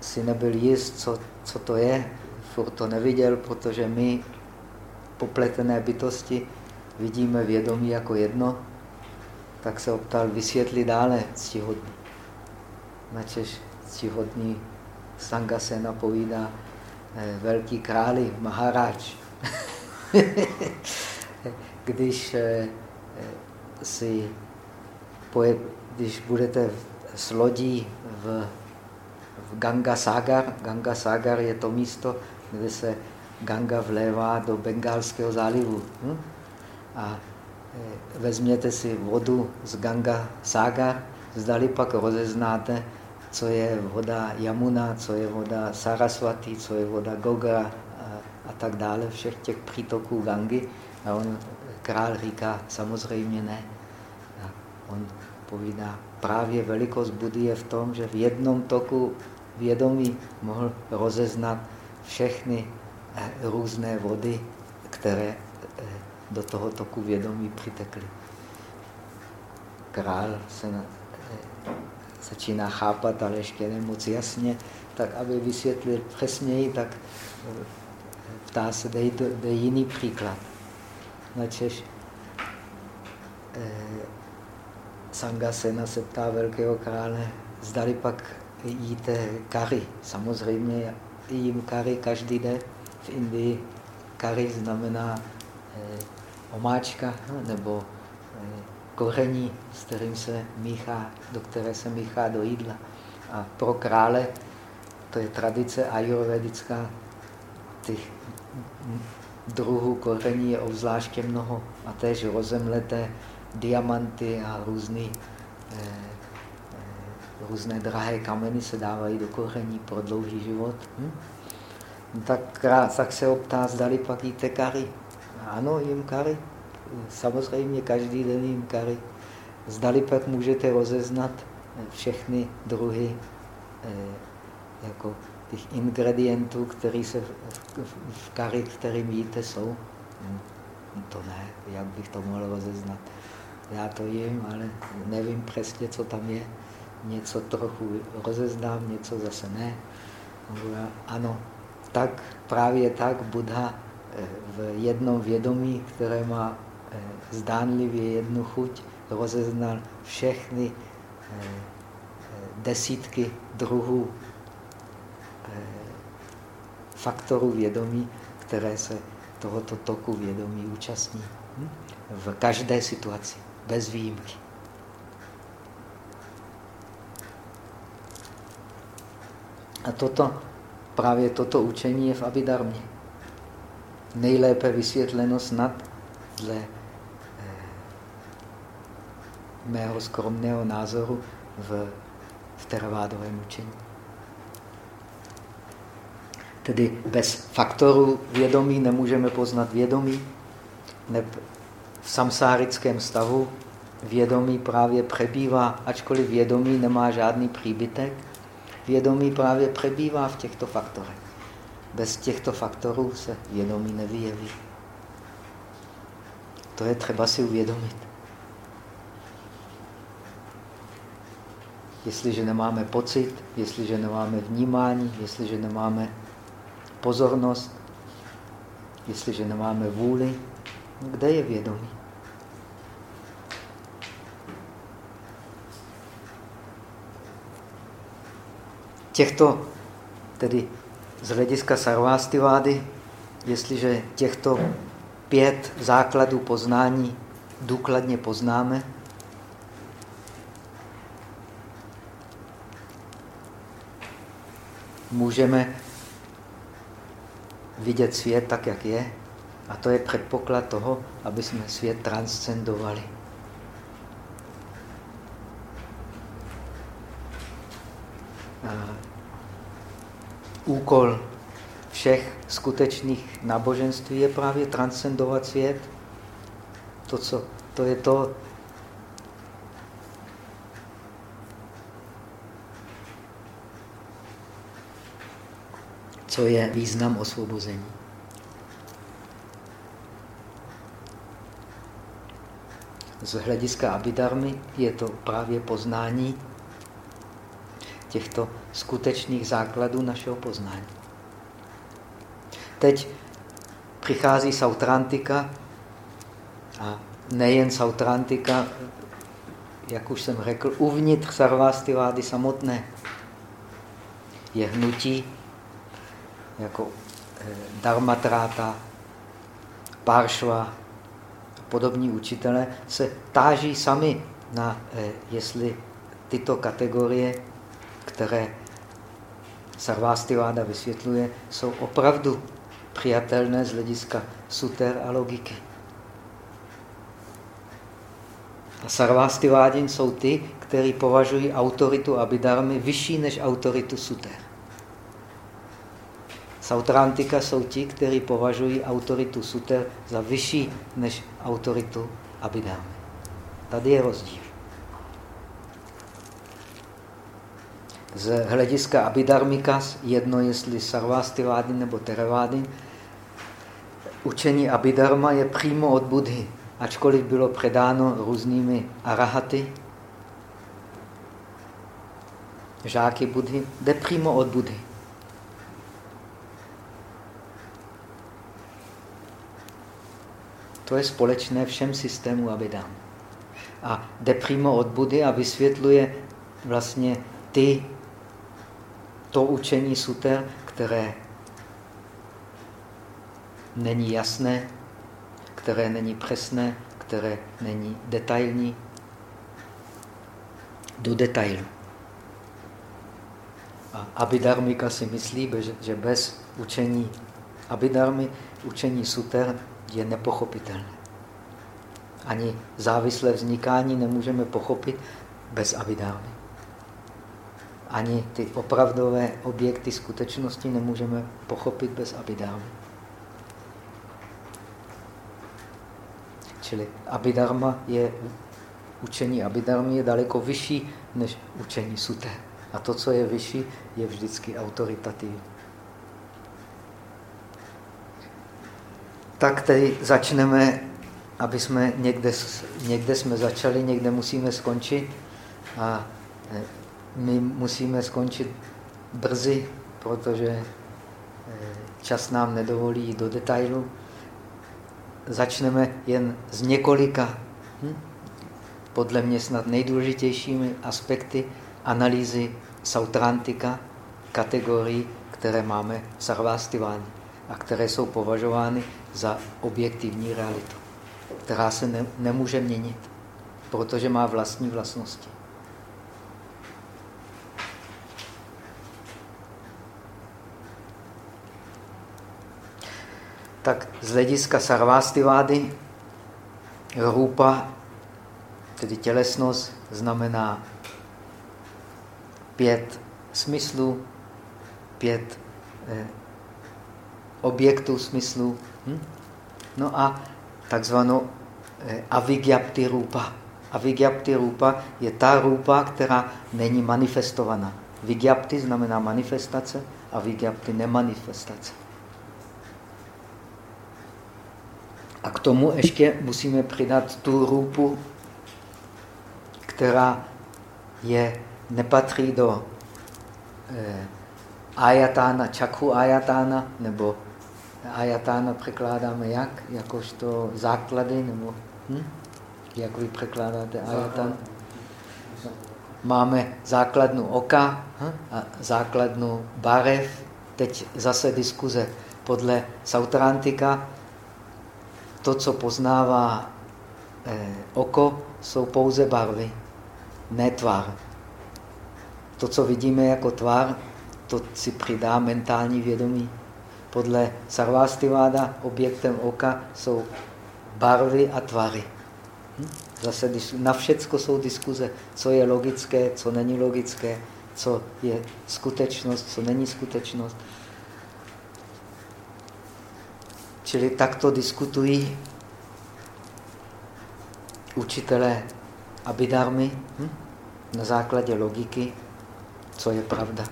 si nebyl jist, co, co to je, furt to neviděl, protože my, popletené bytosti, vidíme vědomí jako jedno, tak se optal, vysvětli dále ctihodný. Načež ctihodný Sangasena povídá, eh, velký králi, Maharáč. [LAUGHS] když eh, si poje, když budete s lodí v, v Ganga Sagar, Ganga Sagar je to místo, kde se Ganga vlévá do Bengálského zálivu. Hm? A vezměte si vodu z Ganga Sagar, zdali pak rozeznáte, co je voda Yamuna, co je voda Saraswati, co je voda Goga a, a tak dále, všech těch přítoků Gangy. A on, král říká, samozřejmě ne. A on povídá, právě velikost Budy je v tom, že v jednom toku vědomí mohl rozeznat všechny eh, různé vody, které eh, do toho toku vědomí přitekly. Král se na, eh, začíná chápat, ale ještě nemoc jasně, tak aby vysvětlil přesněji, tak ptá se, dej, dej jiný příklad. Načež eh, Sangasena se ptá velkého krále, zdali pak jíte kary. Samozřejmě jím kary každý den. V Indii kary znamená eh, omáčka nebo eh, koření, s kterým se míchá, do které se míchá do jídla. A pro krále, to je tradice ajurvedická, těch druhů koření je obzvláště mnoho. A též rozemleté diamanty a různý, eh, eh, různé drahé kameny se dávají do koření pro dlouhý život. Hm? No tak, tak se optá, zdali pak jíte kary. Ano, jim kary. Samozřejmě každý den jim kary. Zdali pak můžete rozeznat všechny druhy eh, jako těch ingredientů, které se v, kary, kterým jíte, jsou. Hm, to ne, jak bych to mohl rozeznat. Já to jim, ale nevím přesně, co tam je. Něco trochu rozeznám, něco zase ne. Ano, tak právě tak Buddha eh, v jednom vědomí, které má eh, zdánlivě jednu chuť, rozeznal všechny eh, desítky druhů faktorů vědomí, které se tohoto toku vědomí účastní. Hm? V každé situaci, bez výjimky. A toto, právě toto učení je v Abidarmě. Nejlépe vysvětleno snad dle eh, mého skromného názoru v, v teravádovém učení. Tedy bez faktorů vědomí nemůžeme poznat vědomí. V samsárickém stavu vědomí právě přebývá, ačkoliv vědomí nemá žádný příbytek, vědomí právě přebývá v těchto faktorech. Bez těchto faktorů se vědomí nevyjeví. To je třeba si uvědomit. Jestliže nemáme pocit, jestliže nemáme vnímání, jestliže nemáme pozornost, jestliže nemáme vůli, kde je vědomí? Těchto, tedy z hlediska sarvástivády, jestliže těchto pět základů poznání důkladně poznáme, můžeme vidět svět tak, jak je. A to je předpoklad toho, aby jsme svět transcendovali. A úkol všech skutečných náboženství je právě transcendovat svět. To, co, to je to, co je význam osvobození. Z hlediska abidarmy je to právě poznání těchto skutečných základů našeho poznání. Teď přichází Sautrantika a nejen Sautrantika, jak už jsem řekl, uvnitř Sarvastivády samotné je hnutí jako eh, Dharmatráta, Paršva, podobní učitele se táží sami na, eh, jestli tyto kategorie, které Sarvastiváda vysvětluje, jsou opravdu přijatelné z hlediska suter a logiky. A Sarvastivádin jsou ty, kteří považují autoritu Abhidharmy vyšší než autoritu Suter. Sautrantika jsou ti, kteří považují autoritu Suter za vyšší než autoritu Abhidharmy. Tady je rozdíl. Z hlediska Abhidharmikas, jedno jestli Sarvastivády nebo Terevády, učení Abhidharma je přímo od Budhy, ačkoliv bylo předáno různými arahaty, žáky Budhy, jde přímo od Budhy. To je společné všem systému Abhidharma. A jde přímo od Budhy a vysvětluje vlastně ty, to učení suter, které není jasné, které není přesné, které není detailní, do detailu. A Abhidharmika si myslí, že bez učení Abhidharmy, učení suter je nepochopitelné. Ani závislé vznikání nemůžeme pochopit bez Abhidharmy. Ani ty opravdové objekty skutečnosti nemůžeme pochopit bez Abhidharmy. Čili Abhidharma je, učení Abhidharmy je daleko vyšší než učení suté. A to, co je vyšší, je vždycky autoritativní. Tak tedy začneme, aby jsme někde, někde jsme začali, někde musíme skončit. A e, my musíme skončit brzy, protože e, čas nám nedovolí do detailu začneme jen z několika, hm? podle mě snad nejdůležitějšími aspekty analýzy sautrantika, kategorií, které máme v Sarvastiváni a které jsou považovány za objektivní realitu, která se ne, nemůže měnit, protože má vlastní vlastnosti. Tak z hlediska sarvástivády rupa, tedy tělesnost, znamená pět smyslů, pět eh, objektů smyslů. Hm? No a takzvanou eh, avigyapti rupa. Avigyapti rupa je ta rupa, která není manifestovaná. Vigyapti znamená manifestace a vigyapti nemanifestace. A k tomu ještě musíme přidat tu rupu, která je, nepatří do eh, ajatána, čakhu ajatána, nebo ajatána překládáme jak? Jakožto základy, nebo hm? jak vy překládáte ajatán? Máme základnu oka hm? a základnu barev. Teď zase diskuze podle Sautrantika to, co poznává eh, oko, jsou pouze barvy, ne tvar. To, co vidíme jako tvar, to si přidá mentální vědomí. Podle Sarvastiváda objektem oka jsou barvy a tvary. Hm? Zase na všecko jsou diskuze, co je logické, co není logické, co je skutečnost, co není skutečnost. Čili takto diskutují učitelé Abhidharmy hm? na základě logiky, co je pravda,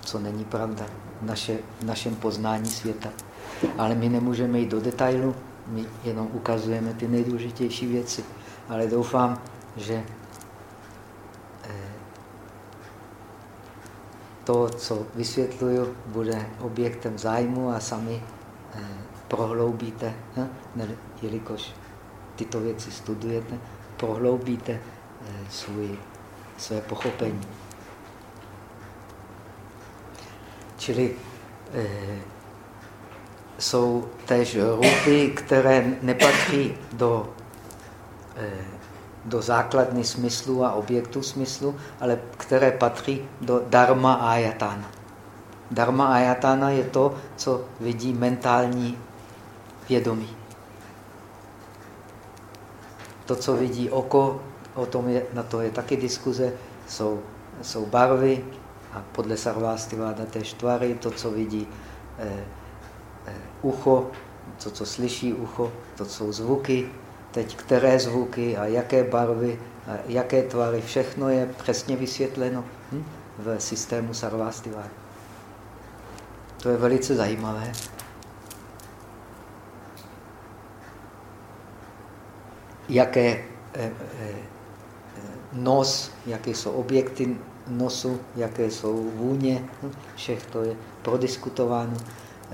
co není pravda v, naše, v našem poznání světa. Ale my nemůžeme jít do detailu, my jenom ukazujeme ty nejdůležitější věci. Ale doufám, že eh, to, co vysvětluju, bude objektem zájmu a sami eh, prohloubíte, jelikož tyto věci studujete, prohloubíte eh, svůj, své pochopení. Čili eh, jsou též rupy, které nepatří do, eh, do základní smyslu a objektu smyslu, ale které patří do dharma ayatana. Dharma ayatana je to, co vidí mentální vědomí. To, co vidí oko, o tom je, na to je taky diskuze, jsou, jsou barvy a podle Sarvástiváda též tvary, to, co vidí eh, eh, ucho, to, co slyší ucho, to jsou zvuky, teď které zvuky a jaké barvy, a jaké tvary, všechno je přesně vysvětleno hm, v systému Sarvástiváda. To je velice zajímavé. Jaké eh, eh, nos, jaké jsou objekty nosu, jaké jsou vůně, hm, všechno je prodiskutováno.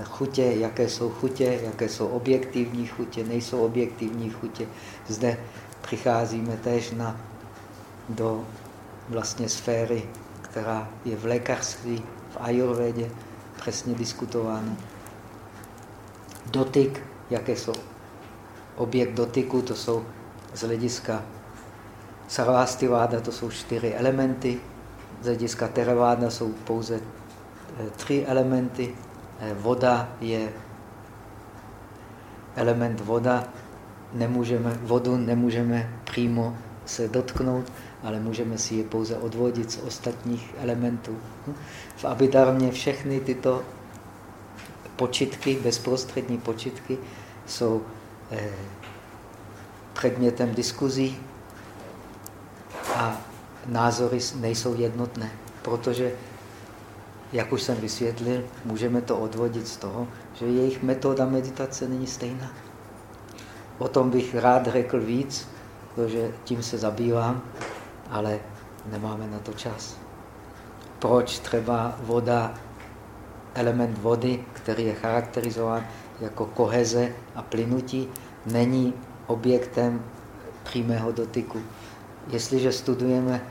Chutě, jaké jsou chutě, jaké jsou objektivní chutě, nejsou objektivní chutě. Zde přicházíme též na, do vlastně sféry, která je v lékařství, v ajurvédě, přesně diskutována. Dotyk, jaké jsou objekt dotyku, to jsou z hlediska Sarvastiváda, to jsou čtyři elementy, z hlediska Teraváda jsou pouze eh, tři elementy. Eh, voda je element voda, nemůžeme, vodu nemůžeme přímo se dotknout, ale můžeme si je pouze odvodit z ostatních elementů. V Abidarmě všechny tyto počitky, bezprostřední počitky, jsou eh, předmětem diskuzí a názory nejsou jednotné, protože, jak už jsem vysvětlil, můžeme to odvodit z toho, že jejich metoda meditace není stejná. O tom bych rád řekl víc, protože tím se zabývám, ale nemáme na to čas. Proč třeba voda, element vody, který je charakterizován jako koheze a plynutí, není objektem přímého dotyku. Jestliže studujeme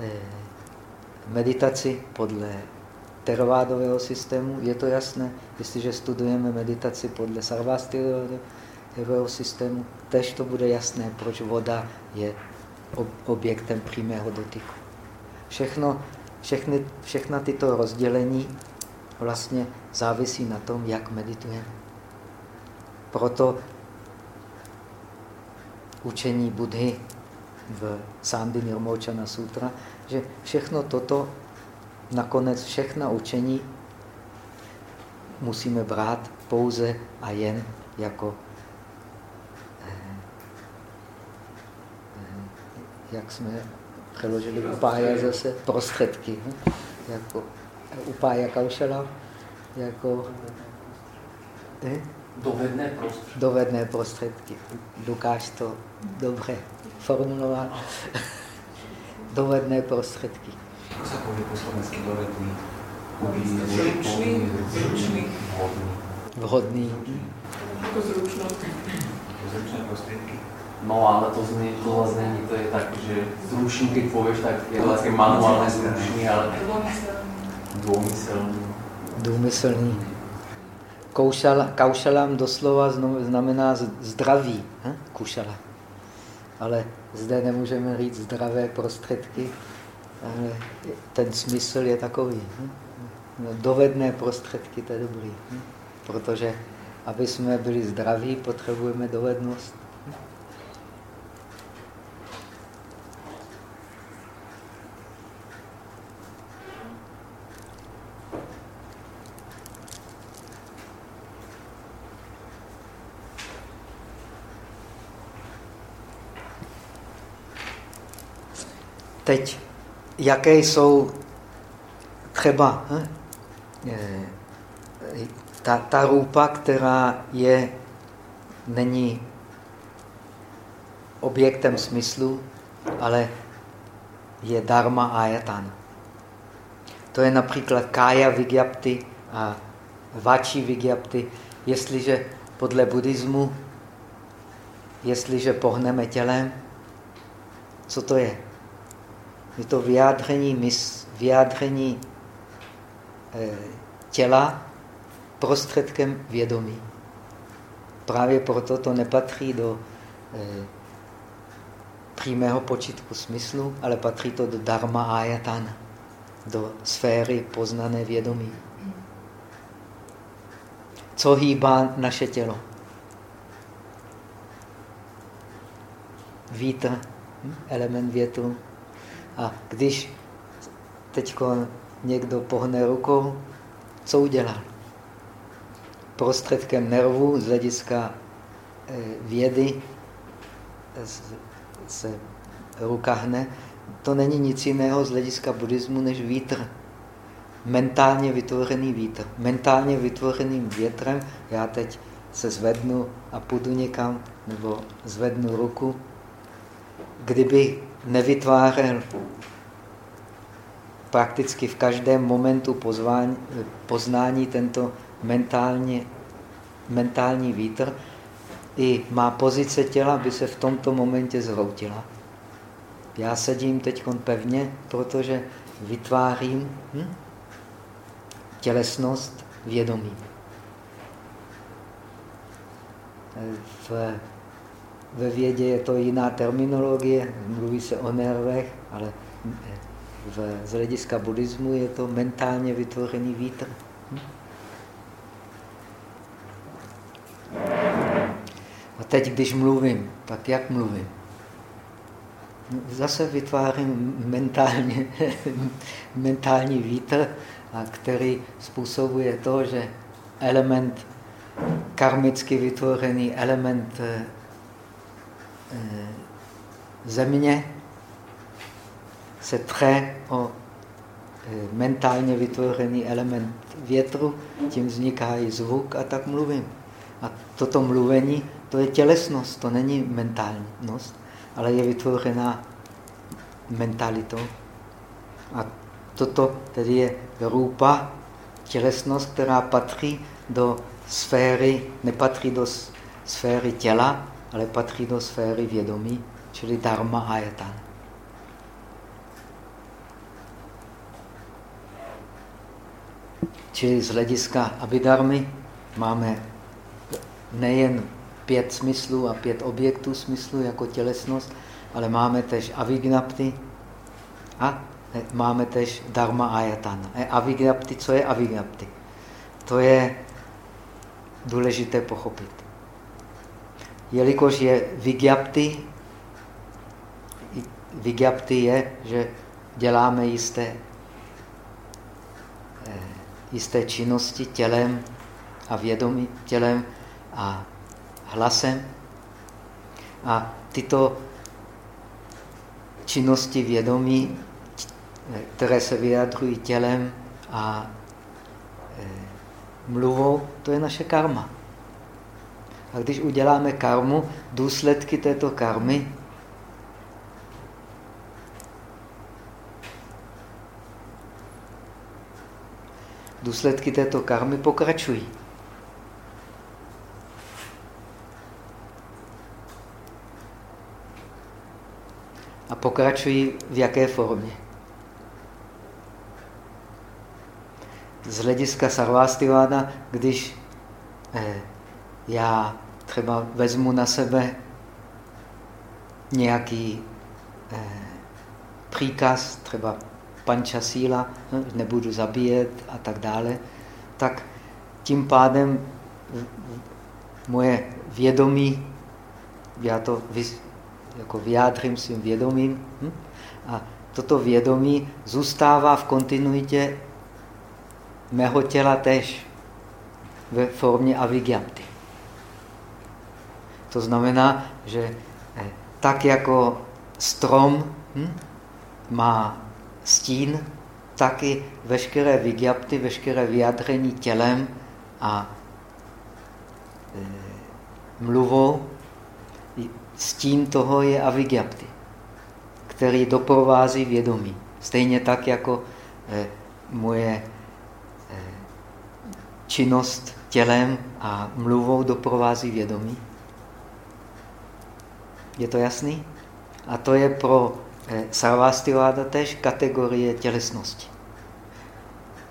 eh, meditaci podle terovádového systému, je to jasné. Jestliže studujeme meditaci podle sarvástivého systému, tež to bude jasné, proč voda je objektem přímého dotyku. Všechno, všechny, všechna tyto rozdělení vlastně závisí na tom, jak meditujeme. Proto učení Budhy v Sandy Nirmochana Sutra, že všechno toto, nakonec všechna učení musíme brát pouze a jen jako jak jsme přeložili upája zase, prostředky. Jako upája kaušala, jako eh? dovedné prostředky. Dovedné prostředky. Dokáž to dobře formulovat. dovedné prostředky. Se dovedný? Vhodný. Jako zručnost. Zručné prostředky. No ale to zní, to vlastně to je tak, že zručný, když pověš, tak je to vlastně manuálně zručný, ale dvoumyslný. Dvoumyslný. Kaušala, kaušalám doslova znamená zdraví. Hm? Kušala. Ale zde nemůžeme říct zdravé prostředky, ale ten smysl je takový. Hm? Dovedné prostředky, to je dobrý. Hm? Protože aby jsme byli zdraví, potřebujeme dovednost. Teď, jaké jsou třeba hm? ta, ta rupa, která je, není objektem smyslu, ale je dharma ayatana. To je například kája vigyapty a vači vigyapty. Jestliže podle buddhismu, jestliže pohneme tělem, co to je? Je to vyjádření, mys, vyjádření e, těla prostředkem vědomí. Právě proto to nepatří do e, přímého počítku smyslu, ale patří to do dharma ayatana, do sféry poznané vědomí. Co hýbá naše tělo? Vítr, hm? element větru. A když teď někdo pohne rukou, co udělal? Prostředkem nervu z hlediska eh, vědy se ruka hne, to není nic jiného z hlediska buddhismu než vítr. Mentálně vytvořený vítr. Mentálně vytvořeným větrem já teď se zvednu a půjdu někam, nebo zvednu ruku. Kdyby nevytvářel prakticky v každém momentu pozvání, poznání tento mentálně, mentální vítr, i má pozice těla by se v tomto momentě zhroutila. Já sedím teď pevně, protože vytvářím hm, tělesnost vědomí. V, ve vědě je to jiná terminologie, mluví se o nervech, ale v, z hlediska buddhismu je to mentálně vytvořený vítr. Hm? A teď, když mluvím, tak jak mluvím? Zase vytvářím mentálně, [LAUGHS] mentální vítr, který způsobuje to, že element karmicky vytvořený element eh, eh, země se tře o eh, mentálně vytvořený element větru, tím vzniká i zvuk a tak mluvím. A toto mluvení, to je tělesnost, to není mentálnost, ale je vytvořená mentalitou. A toto tedy je rupa, tělesnost, která patří do sféry, nepatří do sféry těla, ale patří do sféry vědomí, čili dharma ayatana. Čili z hlediska abidarmy máme nejen pět smyslů a pět objektů smyslu jako tělesnost, ale máme tež avignapty a máme tež dharma ayatana. Avignapty, co je avignapty? To je důležité pochopit. Jelikož je vigyapty, vigyapty je, že děláme jisté, eh, jisté činnosti tělem a vědomí, tělem a hlasem. A tyto činnosti vědomí, které se vyjadřují tělem a eh, mluvou, to je naše karma. A když uděláme karmu, důsledky této karmy důsledky této karmy pokračují. A pokračují v jaké formě? Z hlediska Sarvastiváda, když eh, já třeba vezmu na sebe nějaký eh, příkaz, třeba panča síla, no, nebudu zabíjet a tak dále, tak tím pádem moje vědomí, já to jako vyjádřím svým vědomím, hm? a toto vědomí zůstává v kontinuitě mého těla tež ve formě avigyapty. To znamená, že eh, tak jako strom hm, má stín, taky veškeré vigyapty, veškeré vyjadření tělem a e, mluvou, stín toho je avigyapty, který doprovází vědomí. Stejně tak, jako e, moje e, činnost tělem a mluvou doprovází vědomí. Je to jasný? A to je pro eh, Sarvastiváda tež kategorie tělesnosti.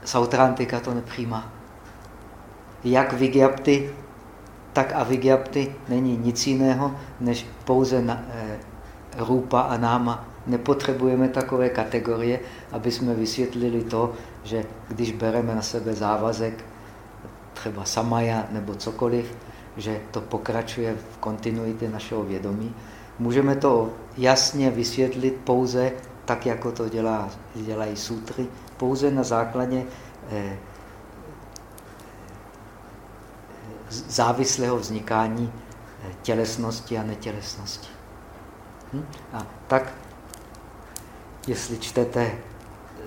Sautrantika to nepřijímá. Jak Vigyapty, tak a Vigyapty není nic jiného, než pouze na, eh, rupa a náma. Nepotřebujeme takové kategorie, aby jsme vysvětlili to, že když bereme na sebe závazek, třeba samaja nebo cokoliv, že to pokračuje v kontinuitě našeho vědomí, můžeme to jasně vysvětlit pouze tak, jako to dělá, dělají sutry, pouze na základě eh, závislého vznikání eh, tělesnosti a netělesnosti. Hm? A tak, jestli čtete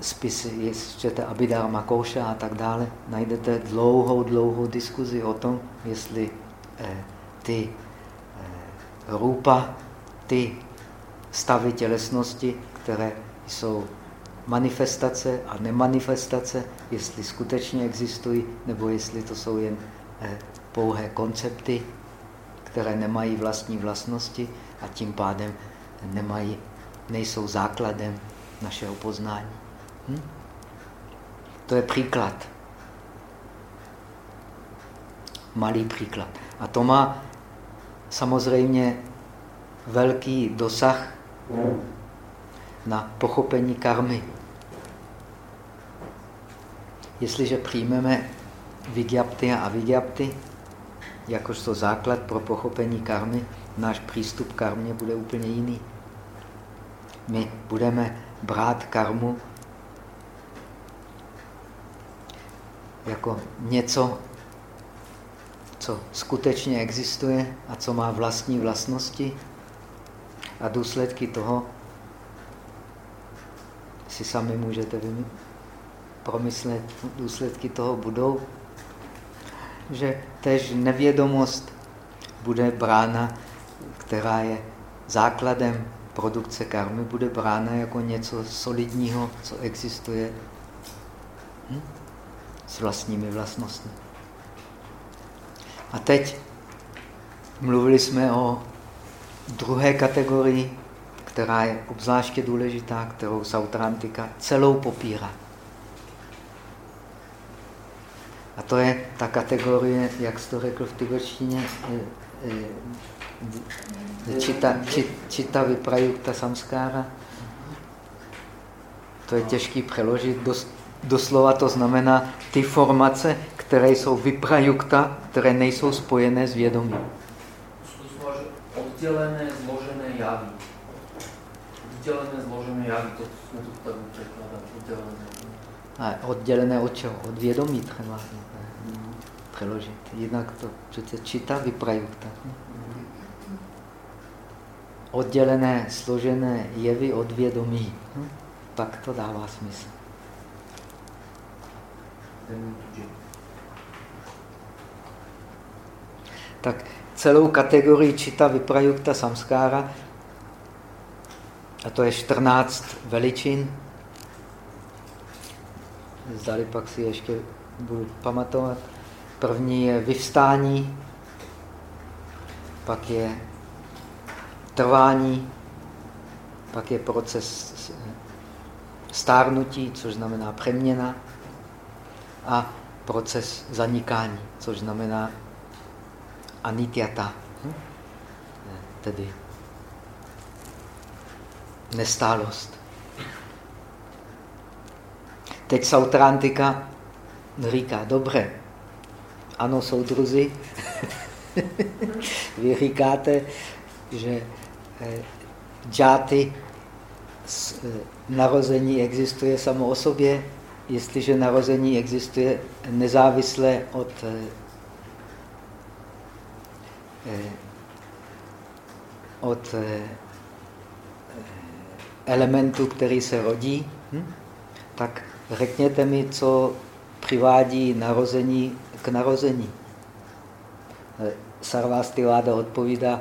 spisy, jestli čtete Abhidharma Koša a tak dále, najdete dlouhou, dlouhou diskuzi o tom, jestli eh, ty eh, rupa, ty stavy tělesnosti, které jsou manifestace a nemanifestace, jestli skutečně existují, nebo jestli to jsou jen eh, pouhé koncepty, které nemají vlastní vlastnosti a tím pádem nemají, nejsou základem našeho poznání. Hm? To je příklad. Malý příklad. A to má samozřejmě velký dosah na pochopení karmy. Jestliže přijmeme vigyapty a avigyapty, jakožto základ pro pochopení karmy, náš přístup k karmě bude úplně jiný. My budeme brát karmu jako něco, co skutečně existuje a co má vlastní vlastnosti a důsledky toho si sami můžete promyslet. Důsledky toho budou, že tež nevědomost bude brána, která je základem produkce karmy, bude brána jako něco solidního, co existuje hm? s vlastními vlastnostmi. A teď mluvili jsme o druhé kategorii, která je obzvláště důležitá, kterou Sautrantika celou popírá. A to je ta kategorie, jak jsi to řekl v tibetštině, čita, čita vyprajukta samskára. To je těžký přeložit. Dos, doslova to znamená ty formace, které jsou vyprajukta, které nejsou spojené s vědomím. Oddělené, zložené javy. Oddělené, zložené javy, to jsme tu tak překládat. Oddělené. A oddělené od čeho? Od vědomí třeba přeložit. Jinak to přece čita vyprajukta. Oddělené, složené jevy od vědomí. Hm? Tak to dává smysl. Tak celou kategorii čita vyprajukta samskára, a to je 14 veličin, zdali pak si ještě budu pamatovat, První je vyvstání, pak je trvání, pak je proces stárnutí, což znamená přeměna, a proces zanikání, což znamená anityata, hm? tedy nestálost. Teď Sautrantika říká, dobře, ano, soudruzi, [LAUGHS] vy říkáte, že eh, džáty eh, narození existuje samo o sobě, jestliže narození existuje nezávisle od eh, od elementu, který se rodí, hm? tak řekněte mi, co přivádí narození k narození. Sarvastiváda odpovídá,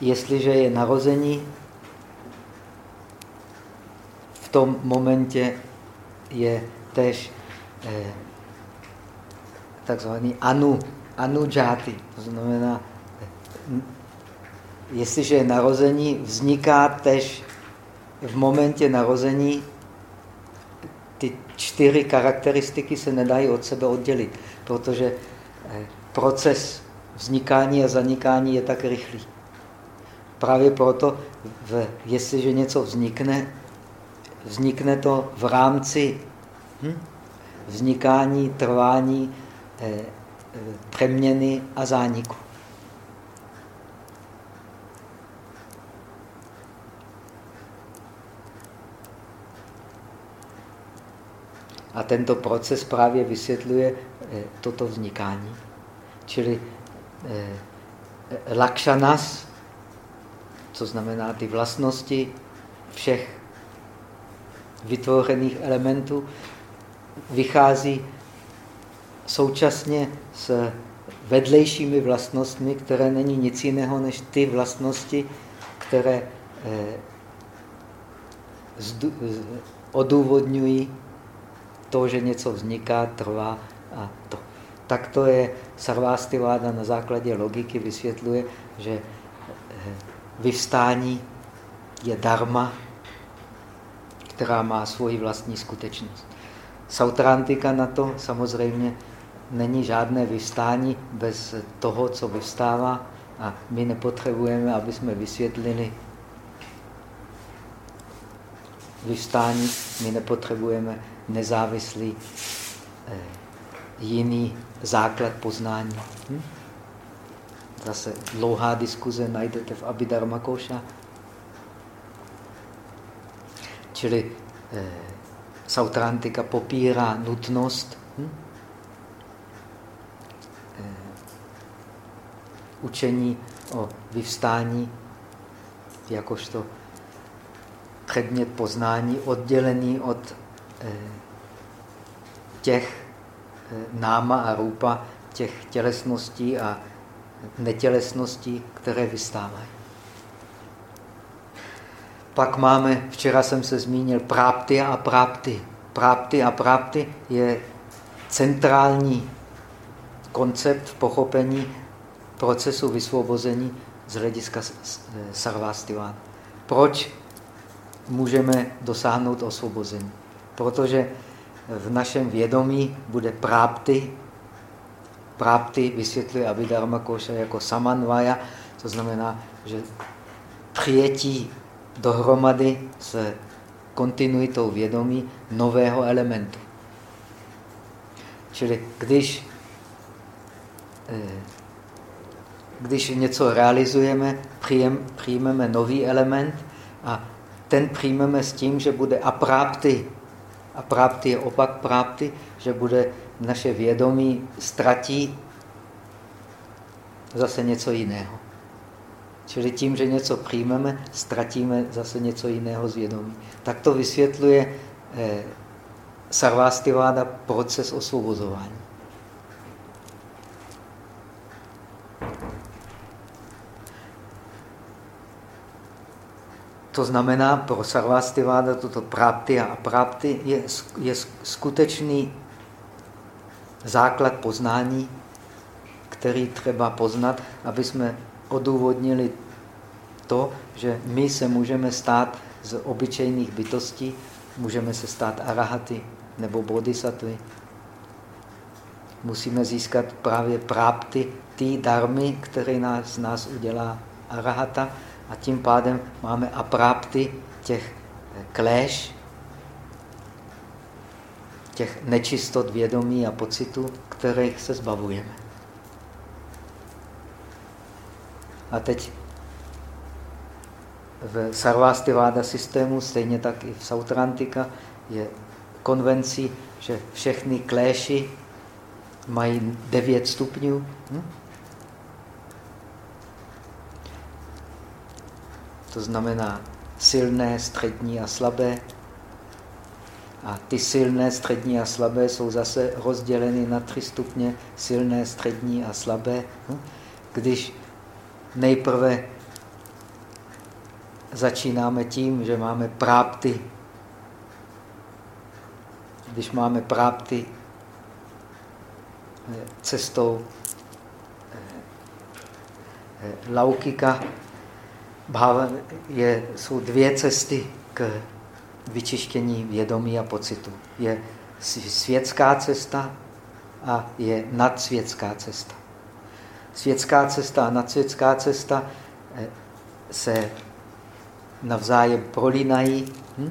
jestliže je narození, v tom momentě je tež eh, takzvaný anu, anu džáty. To znamená, jestliže je narození, vzniká tež v momentě narození ty čtyři charakteristiky se nedají od sebe oddělit, protože eh, proces vznikání a zanikání je tak rychlý. Právě proto, v, jestliže něco vznikne, vznikne to v rámci hm, vznikání, trvání, eh, eh, přeměny a zániku. A tento proces právě vysvětluje eh, toto vznikání. Čili eh, lakšanas, co znamená ty vlastnosti všech vytvořených elementů, vychází současně s vedlejšími vlastnostmi, které není nic jiného než ty vlastnosti, které eh, odůvodňují to, že něco vzniká, trvá a to. Tak to je Sarvástiváda na základě logiky vysvětluje, že eh, vyvstání je dharma, která má svoji vlastní skutečnost. Sautrantika na to samozřejmě není žádné vyvstání bez toho, co vyvstává a my nepotřebujeme, aby jsme vysvětlili vyvstání, my nepotřebujeme nezávislý eh, jiný základ poznání. Hm? Zase dlouhá diskuze najdete v Abhidharma Koša. Čili eh, Sautrantika popírá nutnost hm? eh, učení o vyvstání jakožto předmět poznání oddělený od těch eh, náma a rupa, těch tělesností a netělesností, které vystávají. Pak máme, včera jsem se zmínil, prápty a prápty. Prápty a prápty je centrální koncept v pochopení procesu vysvobození z hlediska sarvastiván. Proč můžeme dosáhnout osvobození? Protože v našem vědomí bude prápty. Prápty vysvětluje Abhidharma Koša jako samanvaya, to znamená, že přijetí dohromady s kontinuitou vědomí nového elementu. Čili když, eh, když něco realizujeme, přijmeme nový element a ten přijmeme s tím, že bude aprápty. Aprápty je opak prápty, že bude naše vědomí ztratí zase něco jiného. Čili tím, že něco přijmeme, ztratíme zase něco jiného z vědomí. Tak to vysvětluje eh, Sarvastiváda proces osvobozování. To znamená, pro Sarvastiváda toto prápty a prápty je, je skutečný základ poznání, který třeba poznat, aby jsme odůvodnili to, že my se můžeme stát z obyčejných bytostí, můžeme se stát arahaty nebo bodhisattvy. Musíme získat právě prápty, ty darmy, které nás, nás udělá arahata a tím pádem máme aprápty těch kléš, těch nečistot vědomí a pocitů, kterých se zbavujeme. A teď v Sarvastiváda systému, stejně tak i v Sautrantika, je konvencí, že všechny kléši mají devět stupňů. Hm? To znamená silné, střední a slabé. A ty silné, střední a slabé jsou zase rozděleny na tři stupně silné, střední a slabé. Hm? Když nejprve začínáme tím, že máme prápty. Když máme prápty eh, cestou eh, je, jsou dvě cesty k vyčištění vědomí a pocitu. Je světská cesta a je nadsvětská cesta. Světská cesta a nadsvětská cesta eh, se navzájem prolínají. Hm?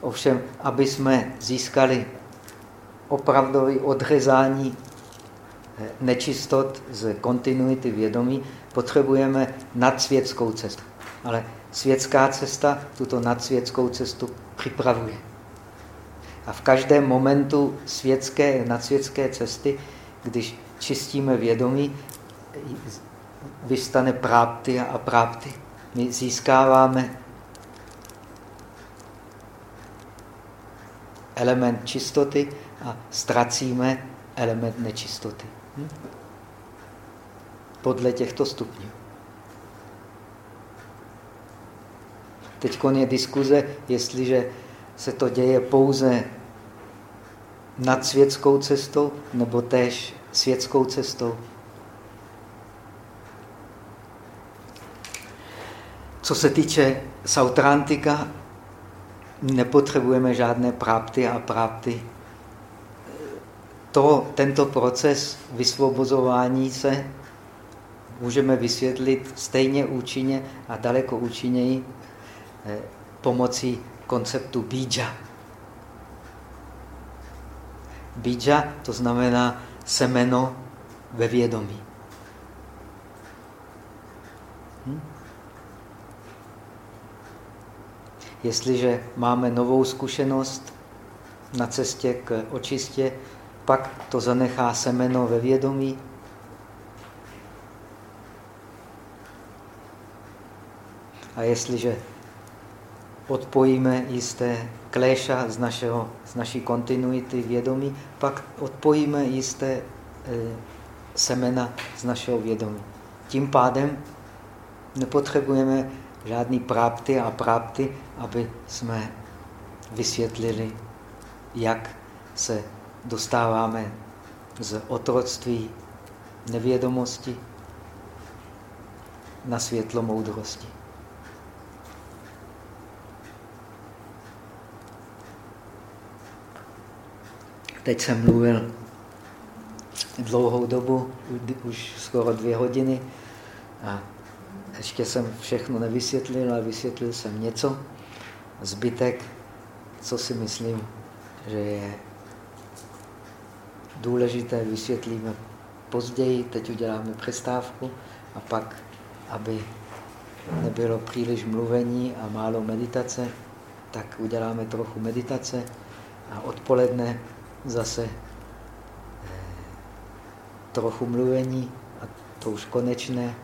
Ovšem, aby jsme získali opravdové odřezání eh, nečistot z kontinuity vědomí, potřebujeme nadsvětskou cestu. Ale světská cesta tuto nadsvětskou cestu připravuje. A v každém momentu světské, nadsvětské cesty, když čistíme vědomí, vystane prápty a prápty. My získáváme element čistoty a ztracíme element nečistoty. Hm? Podle těchto stupňů. Teď je diskuze, jestliže se to děje pouze nad světskou cestou nebo též světskou cestou. Co se týče Sautrantika, nepotřebujeme žádné prápty a prápty. To, tento proces vysvobozování se můžeme vysvětlit stejně účinně a daleko účinněji pomocí konceptu bíja. Bíja to znamená semeno ve vědomí. Hm? Jestliže máme novou zkušenost na cestě k očistě, pak to zanechá semeno ve vědomí. A jestliže odpojíme jisté kléša z, našeho, z naší kontinuity vědomí, pak odpojíme jisté e, semena z našeho vědomí. Tím pádem nepotřebujeme žádný prápty a prápty, aby jsme vysvětlili, jak se dostáváme z otroctví nevědomosti na světlo moudrosti. Teď jsem mluvil dlouhou dobu, už skoro dvě hodiny a ještě jsem všechno nevysvětlil, ale vysvětlil jsem něco. Zbytek, co si myslím, že je důležité, vysvětlíme později. Teď uděláme přestávku a pak, aby nebylo příliš mluvení a málo meditace, tak uděláme trochu meditace a odpoledne zase eh, trochu mluvení a to už konečné.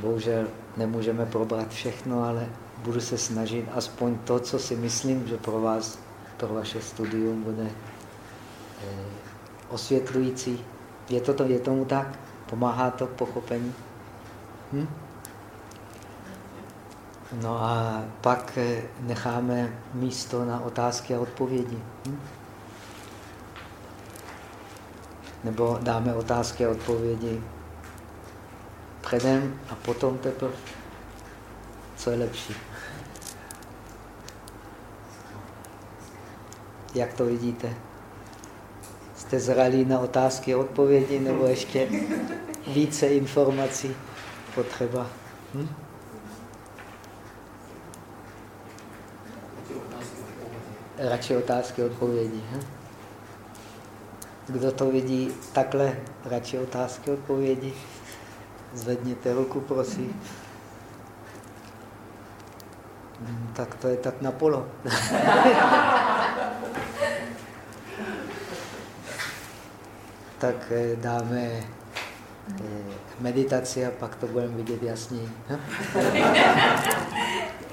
Bohužel nemůžeme probrat všechno, ale budu se snažit aspoň to, co si myslím, že pro vás, pro vaše studium bude eh, osvětlující. Je, to, je tomu tak? Pomáhá to pochopení? Hm? No a pak eh, necháme místo na otázky a odpovědi. Hm? Nebo dáme otázky a odpovědi předem a potom teprve, co je lepší. Jak to vidíte? Jste zralí na otázky a odpovědi nebo ještě více informací potřeba? Hm? Radši otázky a odpovědi. Hm? Kdo to vidí takhle, radši otázky odpovědi? Zvedněte ruku, prosím. Hmm, tak to je tak na polo. [LAUGHS] tak eh, dáme eh, meditaci a pak to budeme vidět jasněji. [LAUGHS]